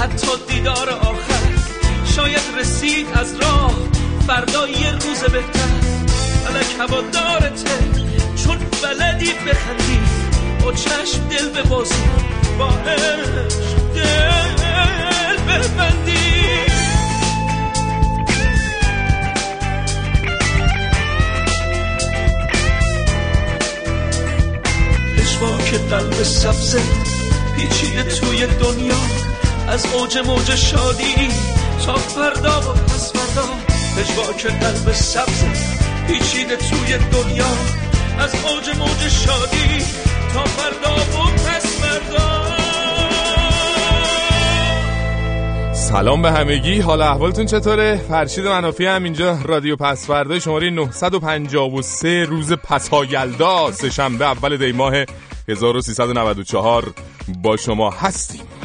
حتی دیدار آخر شاید رسید از راه فردا یه روز بهتر. فلک دارته چون بلدی بخندی. با چشم دل ببازی با عشق دل ببندی. که قلب سبزه پیچیده توی دنیا. از اوج موج شادی تا فردا و پس فردا. که قلب سبزه پیچیده توی دنیا. از اوج موج شادی تا فردا و پس فردا. سلام به همگی. حال احوالتون چطوره؟ فرشید منافی هم اینجا. رادیو پسورده شماره 953 روز پسایلدا سه شنبه اول دی ماه 1394 با شما هستیم.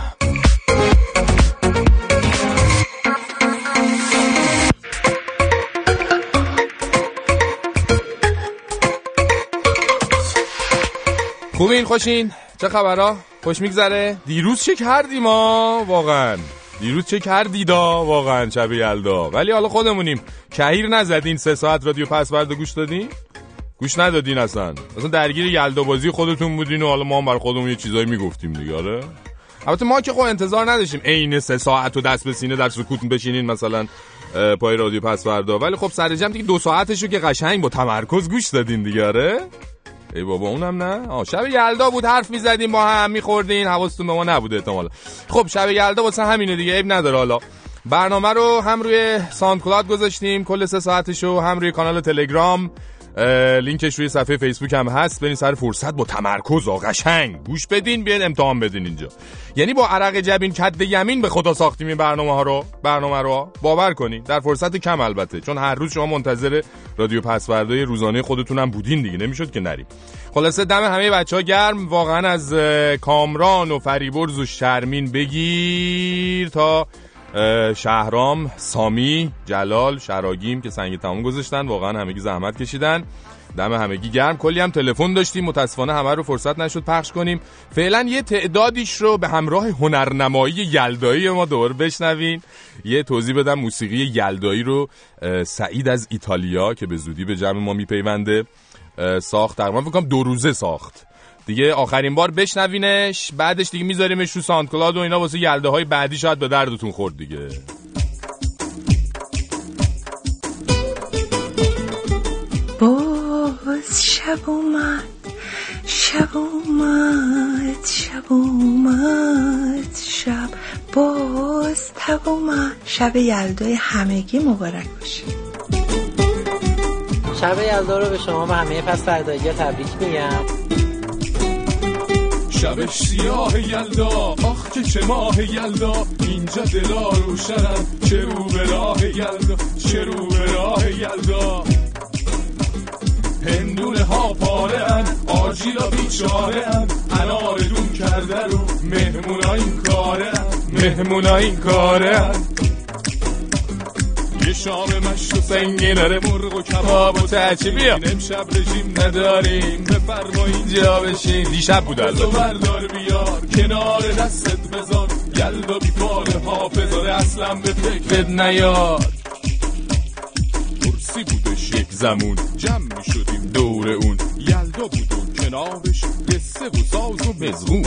خوبین؟ خوشین؟ چه خبرها؟ خوش میگذره؟ دیروز چه کردیم ما واقعا. دیروز چه کردیدا؟ واقعا شب یلدا ولی حالا خودمونیم. کهیر نزدین. سه ساعت رادیو پس گوش دادین؟ گوش ندادین اصلا. اصلا درگیر یلدا بازی خودتون بودین و حالا ما هم بر خودمون یه چیزایی می‌گفتیم دیگه آره؟ البته ما که خب انتظار نداشتیم عین سه ساعت و دست به سینه در سکوت بشینین مثلا پای رادیو پس فردا ولی خب سر جمع دیگه دو ساعتشو که قشنگ با تمرکز گوش دادین دیگه آره؟ ای بابا اونم نه؟ آه شب یلدا بود حرف می‌زدیم با هم میخوردین. حواستون به ما نبوده احتمالا. خب شب یلدا واسه همینه دیگه عیب نداره حالا. برنامه رو هم روی SoundCloud گذاشتیم کل سه ساعتشو هم روی کانال تلگرام. لینکش روی صفحه فیسبوک هم هست. برین سر فرصت با تمرکز و قشنگ. گوش بدین بیاین امتحان بدین اینجا. یعنی با عرق جبین کد یمین به خدا ساختیم این برنامه ها رو. برنامه رو. باور کنین. در فرصت کم البته. چون هر روز شما منتظر رادیو پسوردهای روزانه خودتون هم بودین دیگه. نمی‌شد که نریم. خلاصه دم همه بچه ها گرم. واقعا از کامران و فریبرز و شرمین بگیر تا شهرام سامی جلال شراگیم که سنگ تمام گذاشتن واقعا همگی زحمت کشیدن. دم همگی گرم. کلی هم تلفن داشتیم. متاسفانه همه رو فرصت نشد پخش کنیم. فعلا یه تعدادیش رو به همراه هنرنمایی یلدایی ما دور بشنوین یه توضیح بدم موسیقی یلدایی رو سعید از ایتالیا که به زودی به جمع ما میپیونده ساخت. تقریبا فکر دو روزه ساخت. دیگه آخرین بار بشنوینش بعدش دیگه میذاریمش رو ساندکلاد و اینا واسه یلده های بعدی شاید به دردتون خورد دیگه. باز شب اومد شب اومد شب اومد شب باز تب اومد. شب یلدای همگی مبارک باشه. شب یلدا رو به شما و همه پس فردایی تبریک میگم. شب سیاه یلدا. آخ که چه ماه یلدا. اینجا دلا روشنن چه رو به راه یلدا. چه رو به راه یلدا. هندونه ها پاره ان آجیلا بیچاره ان انار دون کرده رو. مهمونا این کاره مهمونا این کاره یه شام مشت و سنگین داره مرغ و کباب و تچی بیا امشب رژیم نداریم. بفرما اینجا بشین. دیشب بود البته. بردار بیار. کنار دستت بذار یلدا بی پاره حافظاره اصلا به فکرت نیار کرسی بودش یک زمون. جمع شدیم دور اون. یلدا بود و کنارش قصه و ساز و مزغون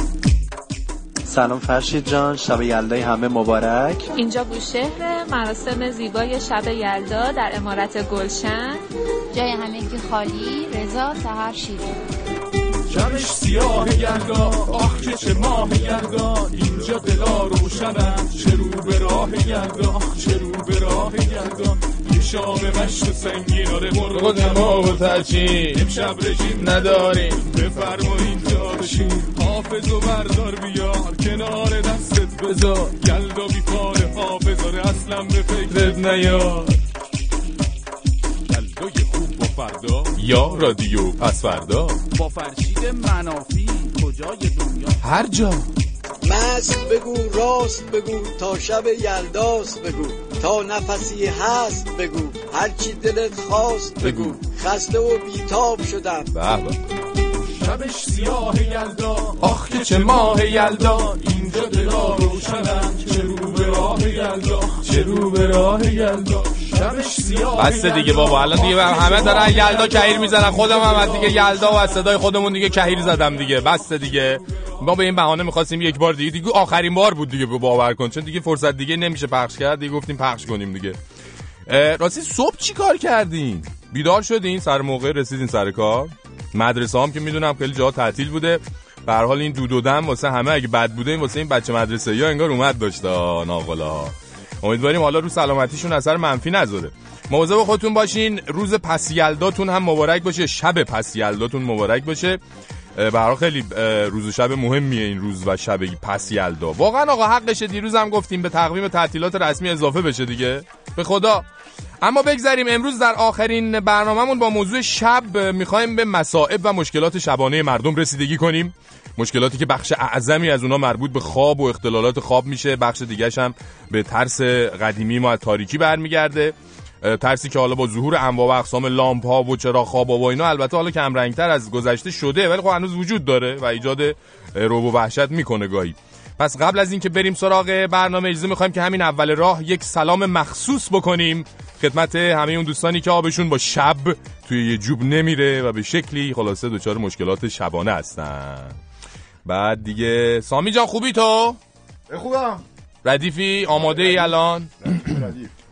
سلام فرشید جان شب یلدای همه مبارک. اینجا بوشهر مراسم زیبای شب یلدا در امارت گلشن. جای همگی خالی رضا سهر شیرین. شبش سیاه یلدا آخ که چه ماه یلدا. اینجا دلا روشنم چه رو به راه یلدا چه رو به راه یلدا. شام مشت و سنگین آره مرغ و تمام و ترچین امشب رژیم نداریم. بفرمایید جا بشین حافظ و بردار بیار کنار دستت بذار. یلدا بی پاره حافظاره اصلا به فکرت نیار یلدای خوب با فردا. یا رادیو پس فردا. با فرشید منافی کجای دنیا؟ هر جا. مست بگو راست بگو تا شب یلداست بگو. تا نفسی هست بگو. هرچی دلت خواست بگو. خسته و بیتاب شدم. به شبش سیاه یلدا. آخ که چه ماه یلدا. اینجا دلا روشنم چه رو به راه یلدا. چه رو به راه یلدا. شبش سیاه بس دیگه بابا. الان دیگه همه دارن یلدا. کهیر می‌زنن. خودم هم از دیگه یلدا و از صدای خودمون دیگه کهیر زدم دیگه. بس دیگه. ما به این بهانه می‌خواستیم یک بار دیگه دیگه آخرین بار بود دیگه باور کن چون دیگه فرصت دیگه نمیشه پخش کرد دیگه گفتیم پخش کنیم دیگه. راستی صبح چی کار کردین؟ بیدار شدین سر موقع؟ رسیدین سر کار؟ مدرسه هم که می‌دونم خیلی جا تعطیل بوده. به حال این دود واسه همه اگه بد بوده این واسه این بچه مدرسه یا انگار اومد داشته ناقلا. امیدواریم حالا رو سلامتیشون اثر منفی نذاره. مواظب خودتون باشین روز پس یلداتون هم مبارک باشه شب پس یلداتون مبارک باشه. برای خیلی روز و شب مهمیه این روز و شب پس یلدا واقعا آقا حقشه دیروز هم گفتیم به تقویم تعطیلات رسمی اضافه بشه دیگه. به خدا. اما بگذاریم امروز در آخرین برنامهمون با موضوع شب می‌خوایم به مسائب و مشکلات شبانه مردم رسیدگی کنیم. مشکلاتی که بخش اعظمی از اونا مربوط به خواب و اختلالات خواب میشه. بخش دیگه هم به ترس قدیمی ما از تاریکی برمیگرده. ترسی که حالا با ظهور انواع و اقسام لامپ ها و چرا خواب و اینا البته حالا کم رنگتر از گذشته شده ولی خب هنوز وجود داره و ایجاد روب و وحشت می‌کنه گاهی. پس قبل از اینکه بریم سراغ برنامه اجازه می‌خوایم که همین اول راه یک سلام مخصوص بکنیم. خدمت همه اون دوستانی که آبشون با شب توی یه جوب نمیره و به شکلی خلاصه دچار مشکلات شبانه هستن. بعد دیگه سامی جان خوبی تو؟ خوبم. ردیفی آماده ای الان؟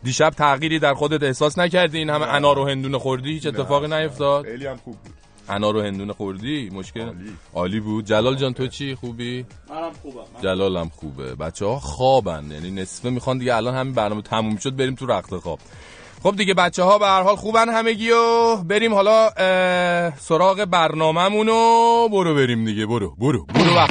دیشب تغییری در خودت احساس نکردی؟ این همه انار و هندونه خوردی؟ هیچ اتفاقی نیفتاد؟ خیلی هم خوب بود. انار و هندونه خوردی؟ مشکل؟ عالی. عالی بود. جلال جان تو چی؟ خوبی؟ منم خوبم جلالم خوبه. بچه ها خوابن. یعنی نصفه می‌خوان دیگه الان همین برنامه تموم شد بریم تو رخت خواب. خب دیگه بچه ها به هر حال خوبن همگی و بریم حالا سراغ برنامه‌مونو برو بریم دیگه. برو برو برو وقت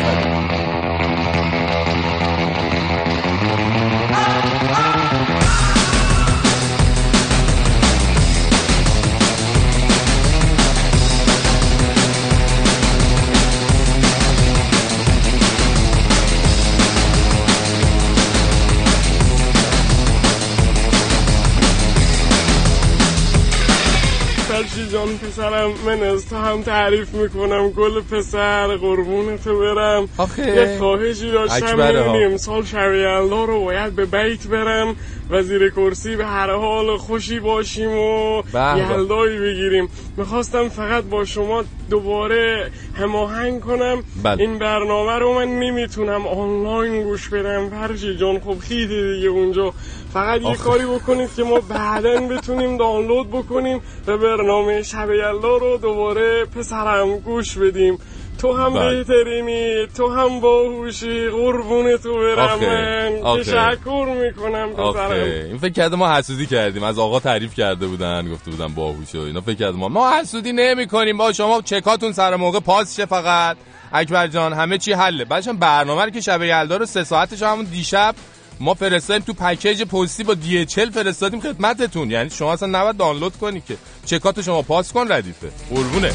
پسرم من از تو هم تعریف می‌کنم گل پسر قربون تو برم. آخه یه خواهشی داشتم امسال شبیالله رو باید به بیت برم. و زیر کرسی به هر حال خوشی باشیم و یلدایی بگیریم می‌خواستم فقط با شما دوباره هماهنگ کنم. بله. این برنامه رو من نمی‌تونم آنلاین گوش بدم. فرشی جان خب خیلی دیگه اونجا. فقط یه کاری بکنید که ما بعدا بتونیم دانلود بکنیم و برنامه شب یلا رو دوباره پسرم گوش بدیم. تو هم. بهترینی تو هم باهوشی قربون تو برم. من تشکر می‌کنم پسرم. این فکر کرده ما حسودی کردیم. از آقا تعریف کرده بودن گفته بودن باهوش و اینا. فکر کرده ما ما حسودی نمی کنیم با شما چکاتون سر موقع پاس شه فقط. اکبر جان همه چی حله. بعدش برنامه رو که شب یلدا رو سه ساعتش همون دیشب ما فرستادیم تو پکیج پستی با دی فرستادیم خدمتتون. یعنی شما اصلا نباید دانلود کنی که. چکات شما پاس کن ردیفه. قربونه.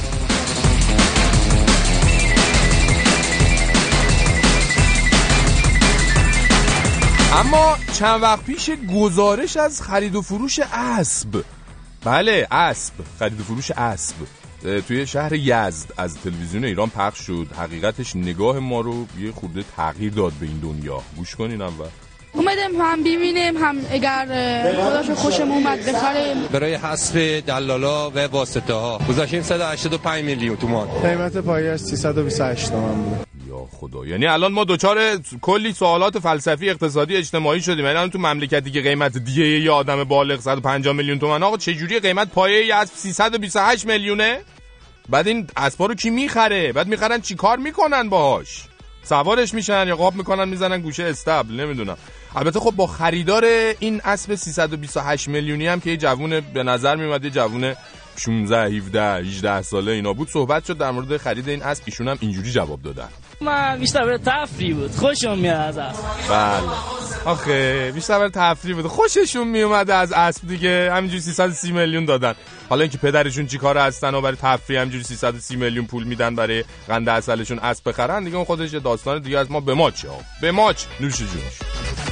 اما چند وقت پیش گزارش از خرید و فروش اسب. بله اسب. خرید و فروش اسب. توی شهر یزد از تلویزیون ایران پخش شد. حقیقتش نگاه ما رو یه خورده تغییر داد به این دنیا. گوش کنین اول. اومدم هم ببینیم هم اگر خداش خوشم اومد بخریم برای حسب دلالا و واسطه ها گذاشتیم 185 میلیون تومان. قیمت پایش 328 تومان بود. یا خدا. یعنی الان ما دوچار کلی سوالات فلسفی اقتصادی اجتماعی شدیم. یعنی الان تو مملکتی که قیمت دیگه یه آدم بالغ 150 میلیون تومان آقا چه جوری قیمت پایه از 328 میلیونه؟ بعد این اسبا رو کی می‌خره؟ بعد می‌خرن چیکار می‌کنن باهاش؟ سوارش میشن یا قاب می‌کنن می‌زنن گوشه استبل نمی‌دونم. البته خب با خریدار این اسب 328 میلیونی هم که یه جوون به نظر میومد یه جوون 16 17 18 ساله اینا بود صحبت شد در مورد خرید این اسب. ایشون هم اینجوری جواب دادن. من بیشتر برای تفریح بود. خوشم میاد از اسب. بله. آخه بیشتر برای تفریح بود. خوششون میومد از اسب دیگه. همینجوری 330 میلیون دادن. حالا اینکه پدرشون چیکار هستن و برای تفریح همینجوری 330 میلیون پول میدن برای قند اصلشون اسب بخرن دیگه اون خودش داستان دیگه از ما به ماچ به ماچ نوش جونش.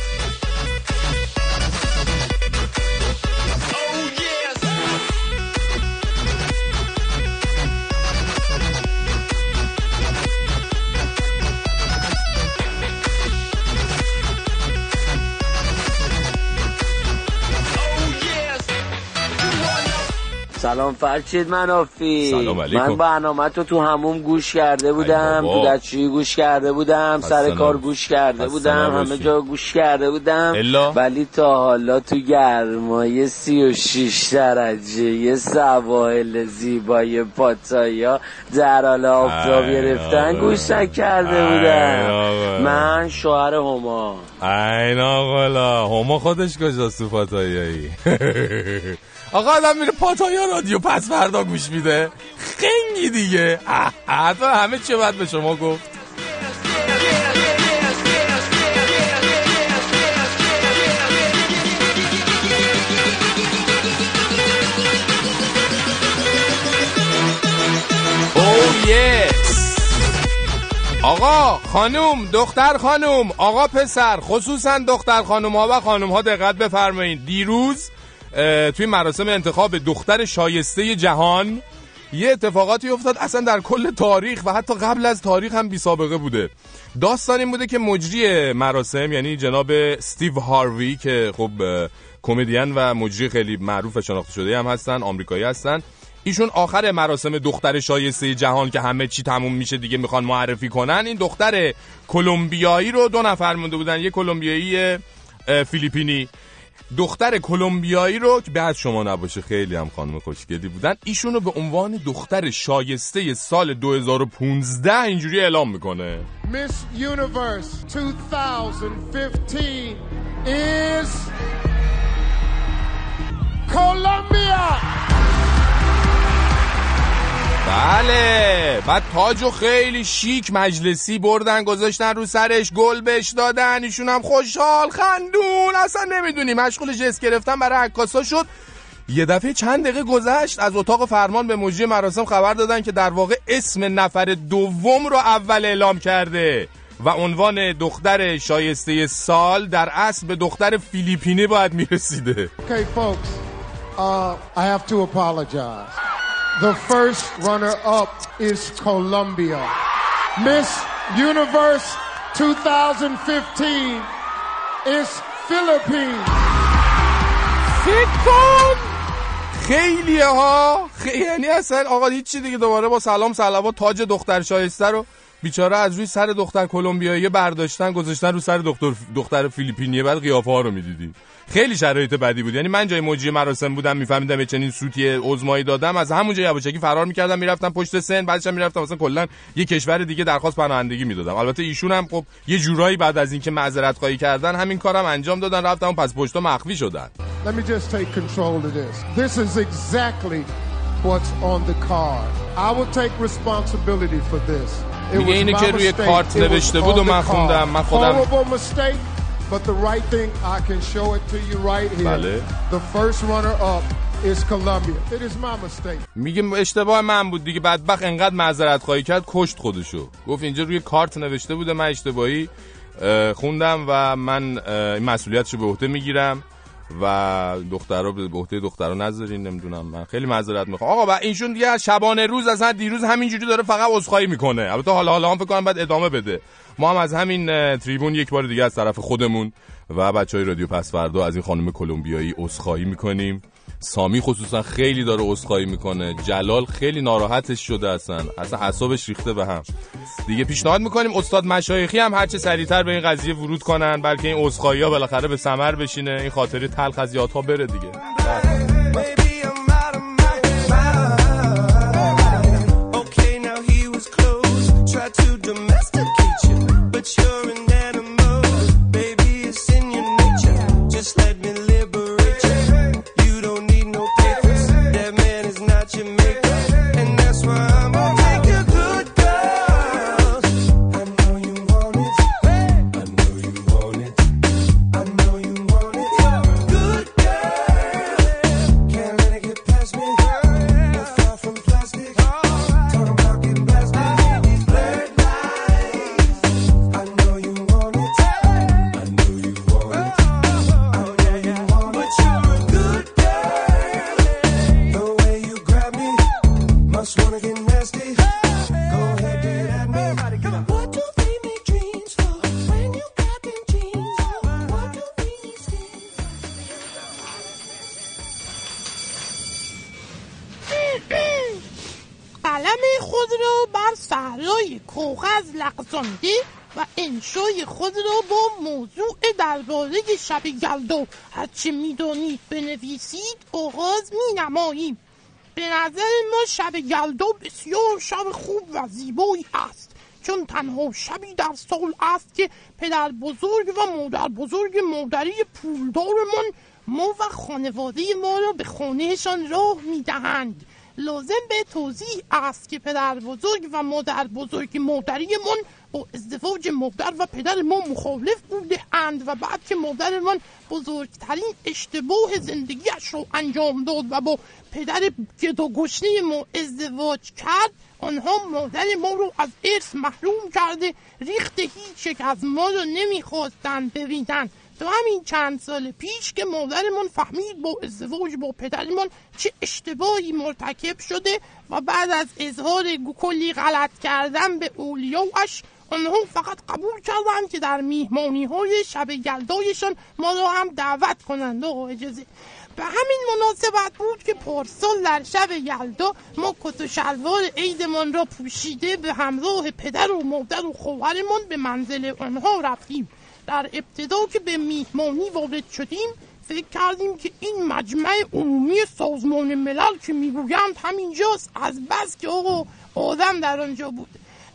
سلام فرشید منافی سلام علیکم. من برنامه تو تو هموم گوش کرده بودم تو. دستشویی گوش کرده بودم سر کار. گوش کرده بودم. همه جا گوش کرده بودم الا؟ ولی تا حالا تو گرمای سی و شیش درجه یه سواحل زیبای پاتایا در حال آفتاب گرفتن. گوش نکرده بودم. من شوهر هما این آقالا هما خودش کجاست تو پاتایایی؟ آقا آدم میره پاتایا رادیو پس فردا گوش میده. خنگی دیگه. اه، حتما همه چی باید به شما گفت. آقا خانوم دختر خانوم آقا پسر خصوصا دختر خانوم ها و خانوم ها دقت بفرمایید. دیروز توی مراسم انتخاب دختر شایسته جهان یه اتفاقاتی افتاد. اصلا در کل تاریخ و حتی قبل از تاریخ هم بی سابقه بوده. داستان این بوده که مجری مراسم یعنی جناب استیو هاروی که خب کمدین و مجری خیلی معروف و شناخته شده هم هستن آمریکایی هستن. ایشون آخر مراسم دختر شایسته جهان که همه چی تموم میشه دیگه می‌خوان معرفی کنن این دختر کلمبیایی رو دو نفر مونده بودن یه کلمبیایی فیلیپینی دختر کلمبیایی رو که بعد شما نباشه خیلی هم خانم خوشگلی بودن ایشون رو به عنوان دختر شایسته سال 2015 اینجوری اعلام می‌کنه Miss Universe 2015 is Colombia. بله. بعد تاجو خیلی شیک مجلسی بردن گذاشتن رو سرش گل بهش دادن ایشون هم خوشحال خندون. اصلا نمی‌دونی. مشغول جس گرفتن برای عکاسا شد. یه دفعه چند دقیقه گذشت از اتاق فرمان به مجری مراسم خبر دادن که در واقع اسم نفر دوم رو اول اعلام کرده و عنوان دختر شایسته سال در اصل به دختر فیلیپینی باید می‌رسیده. Okay, folks, uh, I have to. The first runner up is Colombia. Miss Universe 2015 is Philippines. فکر کن خیلیه ها خیلی یعنی اصلا آقا هیچی دیگه دوباره با سلام سلوات تاج دختر شایسته رو بیچاره از روی سر دختر کلمبیایی برداشتن گذاشتن رو سر دختر دختر فیلیپینیه بعد قیافه ها رو می‌دیدی خیلی شرایط بدی بود یعنی من جای مجری مراسم بودم میفهمیدم چنین سوتی عزمایی دادم از همونجا یواشکی فرار می‌کردم می‌رفتم پشت سن بعدش می‌رفتم مثلا کلا یه کشور دیگه درخواست پناهندگی می‌دادم البته ایشون هم خب یه جورایی بعد از اینکه معذرت خواهی کردن همین کارم انجام دادن رفتم اون پس پشتا مخفی شدن Let me just take control of this. This is exactly what's on the card. I will take responsibility for this. It میگه was اینه my که روی mistake. کارت It was نوشته بود on و the من card. خوندم. من خودم- Horrible mistake, but the right thing, I can show it to you right here. بله. The first runner up is Colombia. It is my mistake. میگه اشتباه من بود دیگه بدبخت انقدر معذرت خواهی کرد کشت خودشو گفت اینجا روی کارت نوشته بوده من اشتباهی اه، خوندم و من این مسئولیتشو به عهده می‌گیرم و دخترها به به عهده دخترها نذارین نمی‌دونم من. خیلی معذرت می‌خوام. آقا و اینشون دیگه از شبانه روز اصلا دیروز همینجوری داره فقط عذرخواهی می‌کنه. البته حالا حالا هم فکر کنم بعد ادامه بده. ما هم از همین تریبون یک بار دیگه از طرف خودمون و بچه های رادیو پس فردا از این خانم کلمبیایی عذرخواهی می‌کنیم. سامی خصوصا خیلی داره عذرخواهی می‌کنه. جلال خیلی ناراحتش شده اصلا. اصلا اعصابش ریخته به هم. دیگه پیشنهاد می‌کنیم استاد مشایخی هم هرچه سریعتر به این قضیه ورود کنن بلکه این عذرخواهی ها بالاخره به ثمر بشینه. این خاطره تلخ از یادها بره دیگه. Okay, now he شب یلدا هرچه می‌دانید بنویسید آغاز می نماییم به نظر ما شب یلدا بسیار شب خوب و زیبایی است چون تنها شبی در سال است که پدر بزرگ و مادر بزرگ مادری پولدارمان ما و خانواده ما را به خانهشان راه می دهند. لازم به توضیح است که پدر بزرگ و مادر بزرگ مادریمان با ازدواج مادر و پدر ما مخالف بوده اند و بعد که مادرمان بزرگترین اشتباه زندگیش را انجام داد و با پدر گدا ما ازدواج کرد آنها مادر ما رو از ارث محروم کرده ریخت هیچ از ما رو نمی‌خواستند ببینن تو همین چند سال پیش که مادرمان فهمید با ازدواج با پدرمان چه اشتباهی مرتکب شده و بعد از اظهار کلی غلط کردن به اولیاش آنها فقط قبول کردند که در میهمانی های شب یلدایشان ما را هم دعوت کنند. و اجازه. به همین مناسبت بود که پارسال در شب یلدا ما کت و شلوار عیدمان را پوشیده به همراه پدر و مادر و خواهرمان به منزل آنها رفتیم. در ابتدا که به میهمانی وارد شدیم فکر کردیم که این مجمع عمومی سازمان ملل که می‌گویند همینجاست. از بس که آقا آدم در آنجا بود.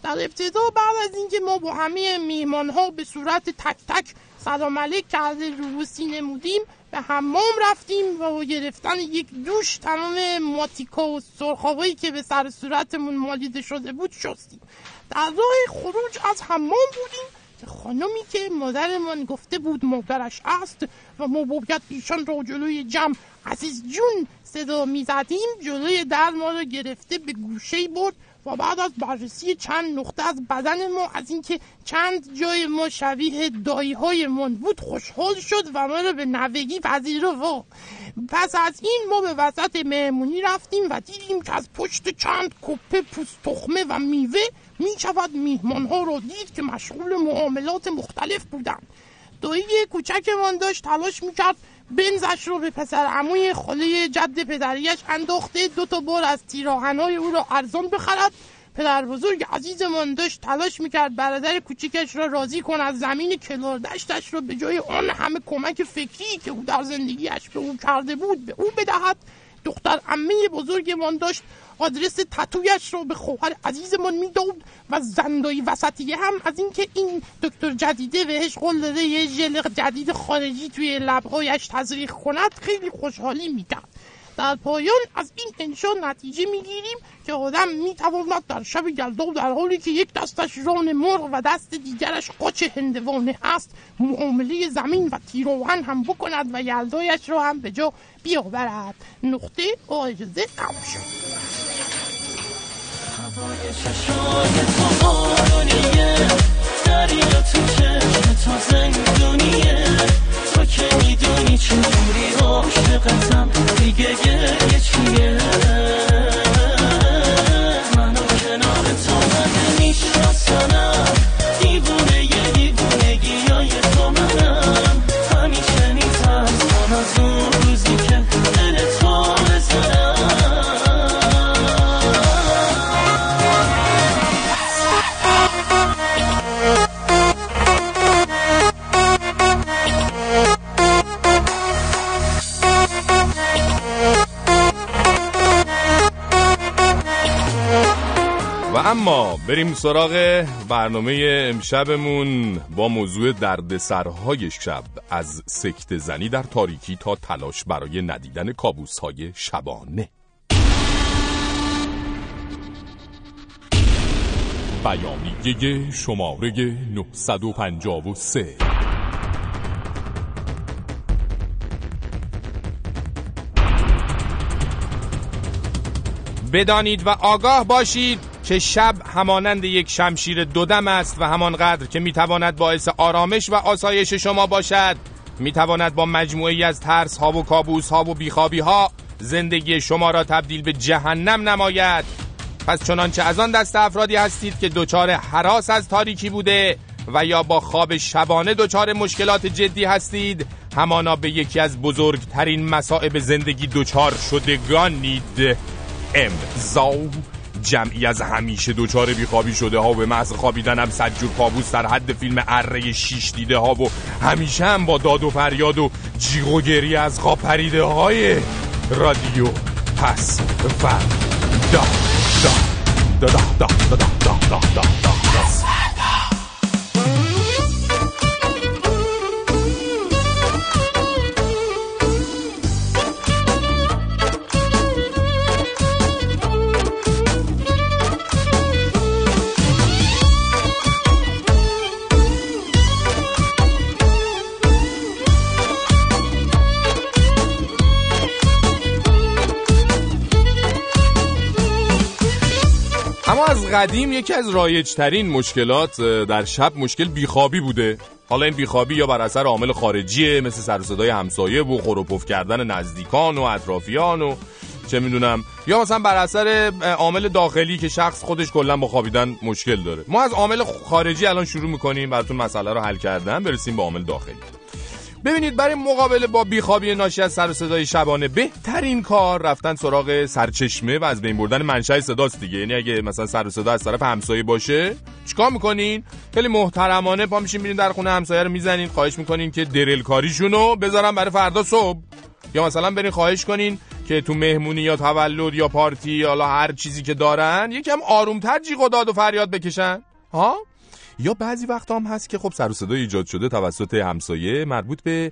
در ابتدا بعد از اینکه ما با همه میهمان ها به صورت تک تک سلام علیک کرده روسی نمودیم به حمام رفتیم و با گرفتن یک دوش تمام ماتیکا و سرخابایی که به سر صورتمون مالیده شده بود شستیم. در راه خروج از حمام بودیم. خانمی که مادرمان گفته بود مادرش است و ما باید ایشان را جلوی جمع. عزیز جون صدا می‌زدیم جلوی در ما را گرفته به گوشه برد و بعد از بررسی چند نقطه از بدن ما از اینکه چند جای ما شبیه دایی های من بود خوشحال شد و ما را به نوگی پذیرفت. پس از این ما به وسط مهمونی رفتیم و دیدیم که از پشت چند کپه پوست تخمه و میوه می شود میهمان ها را دید که مشغول معاملات مختلف بودند. دایی کوچکمان داشت تلاش می‌کرد بنزش رو به پسر عموی خاله جد پدریش انداخته. دو تا بار از تیراهنهای او را ارزان بخرد. پدر بزرگ عزیزمان داشت تلاش می‌کرد برادر کوچیکش را راضی کن از زمین کلار دشتش را به جای آن همه کمک فکری که او در زندگیش به او کرده بود به او بدهد. دختر عمه بزرگمان داشت آدرس تتویش رو به خواهر عزیزمان می‌داد و زندایی وسطیه هم از اینکه این دکتر جدیده بهش قول داده یه ژل جدید خارجی توی لبهایش تزریق کند خیلی خوشحالی می‌کرد در پایان از این انشا نتیجه می‌گیریم که آدم می‌تواند در شب یلدا در حالی که یک دستش ران مرغ و دست دیگرش قاچ هندوانه است معامله زمین و تیراهن هم بکند و یلدایش را هم به جا بیاورد. نقطه آجزه تمام منو کنار تو من نمیشناسنم بریم سراغ برنامه امشبمون با موضوع دردسرهای شب. از سکت زنی در تاریکی تا تلاش برای ندیدن کابوسهای شبانه. بیانیه شماره 953 بدانید و آگاه باشید. که شب همانند یک شمشیر دودم است و همانقدر که می‌تواند باعث آرامش و آسایش شما باشد. می‌تواند با مجموعی از ترس ها و کابوس ها و بیخوابی ها زندگی شما را تبدیل به جهنم نماید. پس چنانچه از آن دست افرادی هستید که دچار حراس از تاریکی بوده و یا با خواب شبانه دچار مشکلات جدی هستید همانا به یکی از بزرگترین مصائب زندگی دچار شدگانید. امضا. جمعی از همیشه دوچار بیخوابی شده ها و به محض خوابیدن هم سجور کابوس در حد فیلم اره شیش دیده ها و همیشه هم با داد و فریاد و جیغ و گریه از خواب پریده های رادیو پس فردا دا دا دا دا دا دا دا دا دا دا. قدیم یکی از رایجترین مشکلات در شب مشکل بیخوابی بوده. حالا این بیخوابی یا بر اثر عامل خارجیه مثل سر صدای همسایه و خور و پف کردن نزدیکان و اطرافیان و چه می‌دونم. یا مثلا بر اثر عامل داخلی که شخص خودش کلا با خوابیدن مشکل داره. ما از عامل خارجی الان شروع می‌کنیم براتون مسئله رو حل کردن. برسیم به عامل داخلی. ببینید برای مقابله با بیخوابی ناشی از سر صدای شبانه بهترین کار رفتن سراغ سرچشمه و از بین بردن منشأ صداست دیگه. یعنی اگه مثلا سر و صدا از طرف همسایه باشه چیکار می‌کنین؟ خیلی محترمانه پا میشین میرین در خونه همسایه رو می‌زنین خواهش می‌کنین که درل کاریشونو بذارن برای فردا صبح. یا مثلا برین خواهش کنین که تو مهمونی یا تولد یا پارتی یا هر چیزی که دارن یکم آرومتر جیغ و داد و فریاد بکشن. ها؟ یا بعضی وقت هم هست که خب سر و صدای ایجاد شده توسط همسایه مربوط به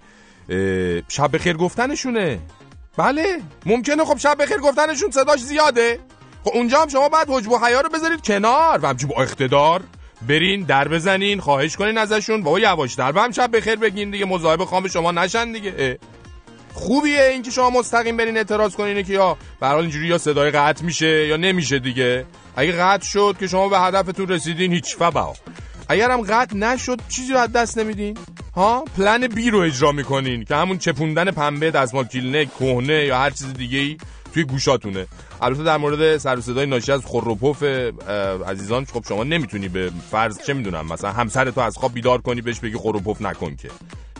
شب بخیر گفتنشونه. بله ممکنه خب شب بخیر گفتنشون صداش زیاده. خب اونجا هم شما بعد حجب و حیا رو بذارید کنار و همچون با اقتدار برین در بزنین خواهش کنین ازشون. بابا یواشتر به هم شب بخیر بگین دیگه مصاحبه خام شما نشن دیگه. خوبیه اینکه شما مستقیم برین اعتراض کنین که یا به اینجوری یا صدای قطع میشه یا نمیشه دیگه. اگه قطع شد که شما به هدفتون رسیدین هیچ فبا. اگر هم قطع نشد چیزی رو از دست نمیدین؟ ها؟ پلن بی رو اجرا می‌کنین که همون چپوندن پنبه دستمال کلینک کهنه یا هر چیز دیگه ای توی گوشاتونه. البته در مورد سر و صدای ناشی از خور و عزیزان خب شما نمی‌تونی به فرض چه می‌دونم مثلا همسر تو از خواب بیدار کنی بهش بگی خور نکن که.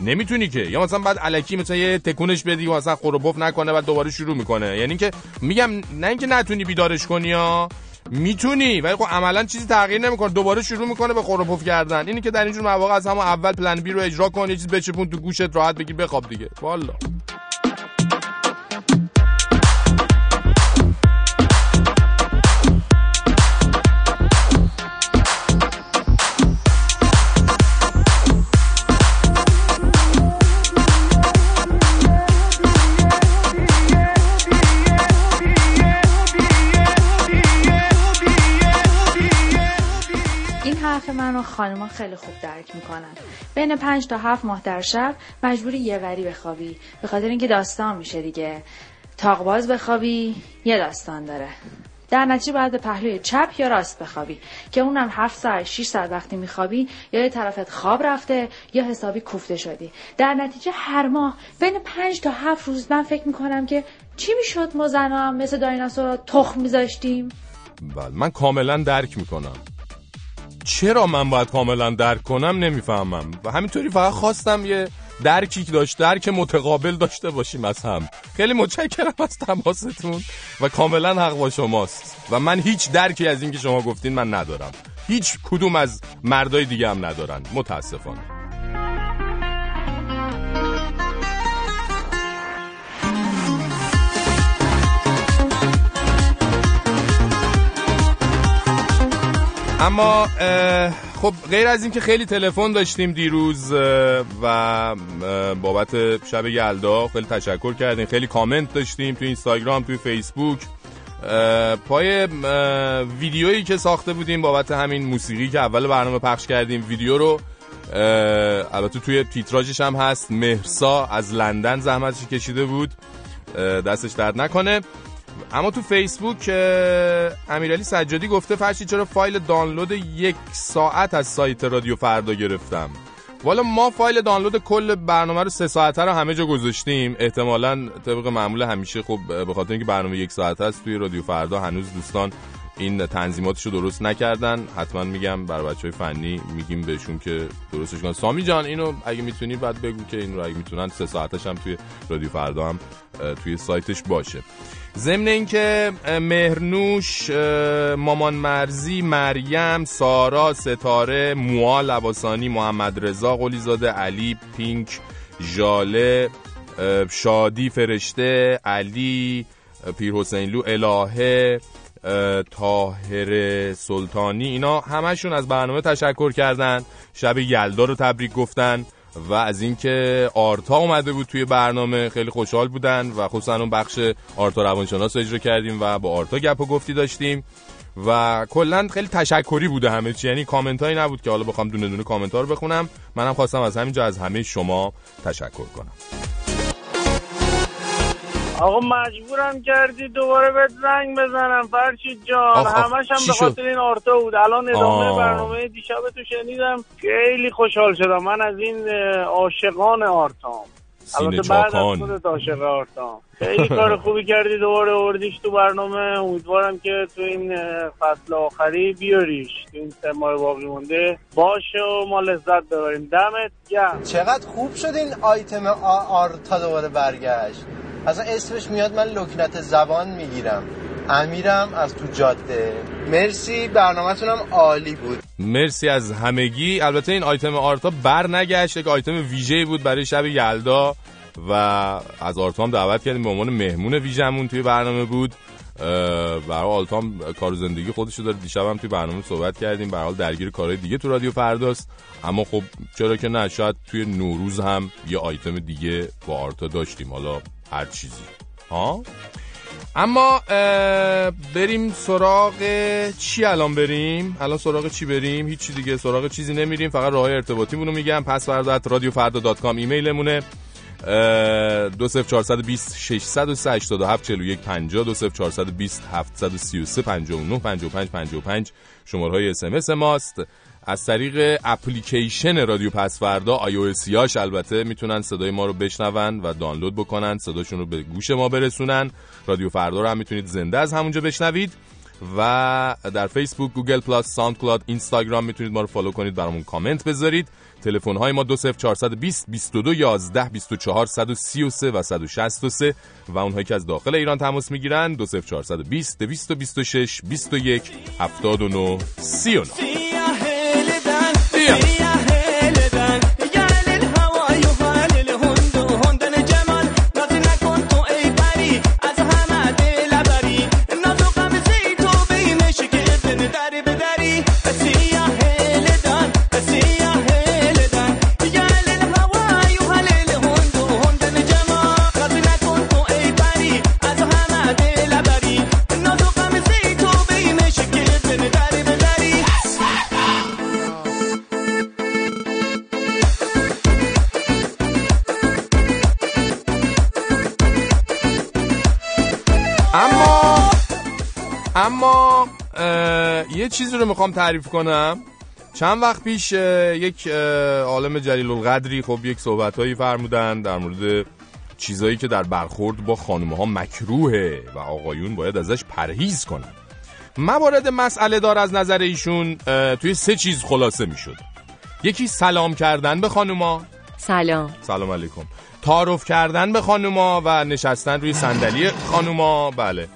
نمی‌تونی که. یا مثلا بعد الکی مثلا یه تکونش بدی و مثلا خور و نکنه بعد دوباره شروع می‌کنه. یعنی که میگم نه اینکه نتونی بیدارش کنی یا می‌تونی ولی خب عملا چیزی تغییر نمی‌کنه. دوباره شروع می‌کنه به پف کردن. اینی که در اینجور مواقع از همون اول پلن بی رو اجرا کن یه چیز بچپون تو گوشت راحت بگی بخواب دیگه. والا. من رو خانما خیلی خوب درک می‌کنن. بین پنج تا هفت ماه در شب مجبوری یه وری بخوابی. به خاطر اینکه داستان میشه دیگه. تاقباز بخوابی یه داستان داره. در نتیجه باید به پهلوی چپ یا راست بخوابی. که اونم هفت ساعت 6 ساعت وقتی میخوابی یا یه طرفت خواب رفته یا حسابی کوفته شدی. در نتیجه هر ماه بین پنج تا هفت روز من فکر می‌کنم که چی می‌شد ما زنا مثل دایناسورا تخم میذاشتیم؟ بله من کاملا درک می‌کنم. چرا من باید کاملا درک کنم نمی‌فهمم. و همینطوری فقط خواستم یه درکی که داشت درک متقابل داشته باشیم از هم. خیلی متشکرم از تماستون و کاملا حق با شماست. و من هیچ درکی از این که شما گفتین من ندارم. هیچ کدوم از مردای دیگه هم ندارن. متاسفانه. اما خب غیر از اینکه خیلی تلفن داشتیم دیروز و بابت شب یلدا خیلی تشکر کردیم خیلی کامنت داشتیم تو اینستاگرام تو فیسبوک. پای ویدیویی که ساخته بودیم بابت همین موسیقی که اول برنامه پخش کردیم ویدیو رو البته توی تیتراژش هم هست مهرسا از لندن زحمتش کشیده بود. دستش درد نکنه. اما تو فیسبوک امیرعلی سجادی گفته فرشی چرا فایل دانلود یک ساعت از سایت رادیو فردا گرفتم؟ والا ما فایل دانلود کل برنامه رو سه ساعته رو همه جا گذاشتیم. احتمالا طبق معمول همیشه خب به خاطر اینکه برنامه یک ساعت هست توی رادیو فردا هنوز دوستان این تنظیماتش رو درست نکردن. حتما میگم بر بچه های فنی میگیم بهشون که درستش کنن. سامی جان اینو اگه می‌تونی بعد بگو که این رو اگه می‌تونن سه ساعتش هم توی رادیو فردا هم توی سایتش باشه. ضمن اینکه مهرنوش مامان مرزی مریم سارا ستاره موها لباسانی محمد رضا قلیزاده علی پینک ژاله اه، شادی فرشته علی پیر حسینلو الهه اه، طاهر سلطانی اینا همشون از برنامه تشکر کردن شب یلدا رو تبریک گفتن. و از اینکه آرتا اومده بود توی برنامه خیلی خوشحال بودن و خصوصا اون بخش آرتا روانشناس رو اجرا کردیم و با آرتا گپ و گفتی داشتیم و کلا خیلی تشکری بوده همه چی. یعنی کامنت نبود که حالا بخوام دونه دونه کامنت ها رو بخونم. منم خواستم از همینجا از همه شما تشکر کنم. آقا مجبورم کردی دوباره بهت زنگ بزنم فرشید جان. آخ، آخ، همش هم به؟ خاطر این آرتا بود. الان ادامه آه. برنامه دیشب تو شنیدم. خیلی خوشحال شدم. من از این عاشقان آرتام. سینه البته بعد از. خودت عاشق آرتام. خیلی کار خوبی کردی دوباره آوردیش تو برنامه. امیدوارم که تو این فصل آخری بیاریش. تو این سه ماه باقی مونده. باشه و ما لذت ببریم. دمت گرم. چقدر خوب شد این آیتم آ- آرتا دوباره برگشت. اصلا اسمش میاد من لکنت زبان می‌گیرم. امیرم از تو جاده. مرسی برنامهتون هم عالی بود. مرسی از همگی. البته این آیتم آرتا بر نگشت یک آیتم ویژه بود برای شب یلدا و از آرتا هم دعوت کردیم به عنوان مهمون ویژمون توی برنامه بود. برای آرتا هم کار زندگی خودشو داره. دیشب هم توی برنامه صحبت کردیم. به حال درگیر کارهای دیگه تو رادیو فرداست. اما خب چرا که نه شاید توی نوروز هم یه آیتم دیگه با آرتا داشتیم. حالا هر چیزی. ها؟ اما بریم سراغ چی الان بریم؟ الان سراغ چی بریم؟ هیچ دیگه سراغ چیزی نمیریم فقط راه ارتباطیمون رو میگم. پس فردا رادیو فردا dot com ایمیلمونه. دو صفر چهارصد بیست ششصد و سه هشتاد و هفت چهل و یک پنجاه دو صفر چهارصد بیست هفتصد و سی و سه پنجاه و نه پنجاه و پنج پنجاه و پنج شماره های SMS ماست. از طریق اپلیکیشن رادیو پس فردا آی هاش البته می‌تونن صدای ما رو بشنون و دانلود بکنن صداشون رو به گوش ما برسونن. رادیو فردا رو هم می‌تونید زنده از همونجا بشنوید. و در فیسبوک Google Plus SoundCloud اینستاگرام می‌تونید ما رو follow کنید برامون کامنت بذارید. تلفن های ما 20420 22 11 24 133 و 163 و اونهایی که از داخل ایران تماس می‌گیرن 20420 226 21 79 39 اما چیزی رو می‌خوام تعریف کنم. چند وقت پیش یک عالم جلیل القدری خب یک صحبت هایی فرمودن در مورد چیزایی که در برخورد با خانم ها مکروهه و آقایون باید ازش پرهیز کنن. موارد مسئله دار از نظر ایشون توی سه چیز خلاصه می‌شد. یکی سلام کردن به خانوما. سلام. سلام علیکم. تعارف کردن به خانوما و نشستن روی صندلی خانوما. بله.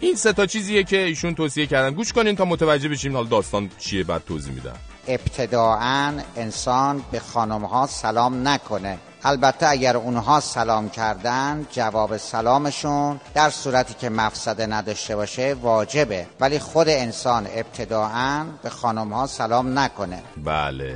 این سه تا چیزیه که ایشون توصیه کردن. گوش کنین تا متوجه بشیم حال داستان چیه بعد توضیح میدم ابتداعا انسان به خانم ها سلام نکنه. البته اگر اونها سلام کردن جواب سلامشون در صورتی که مفسده نداشته باشه واجبه. ولی خود انسان ابتداعا به خانم ها سلام نکنه. بله.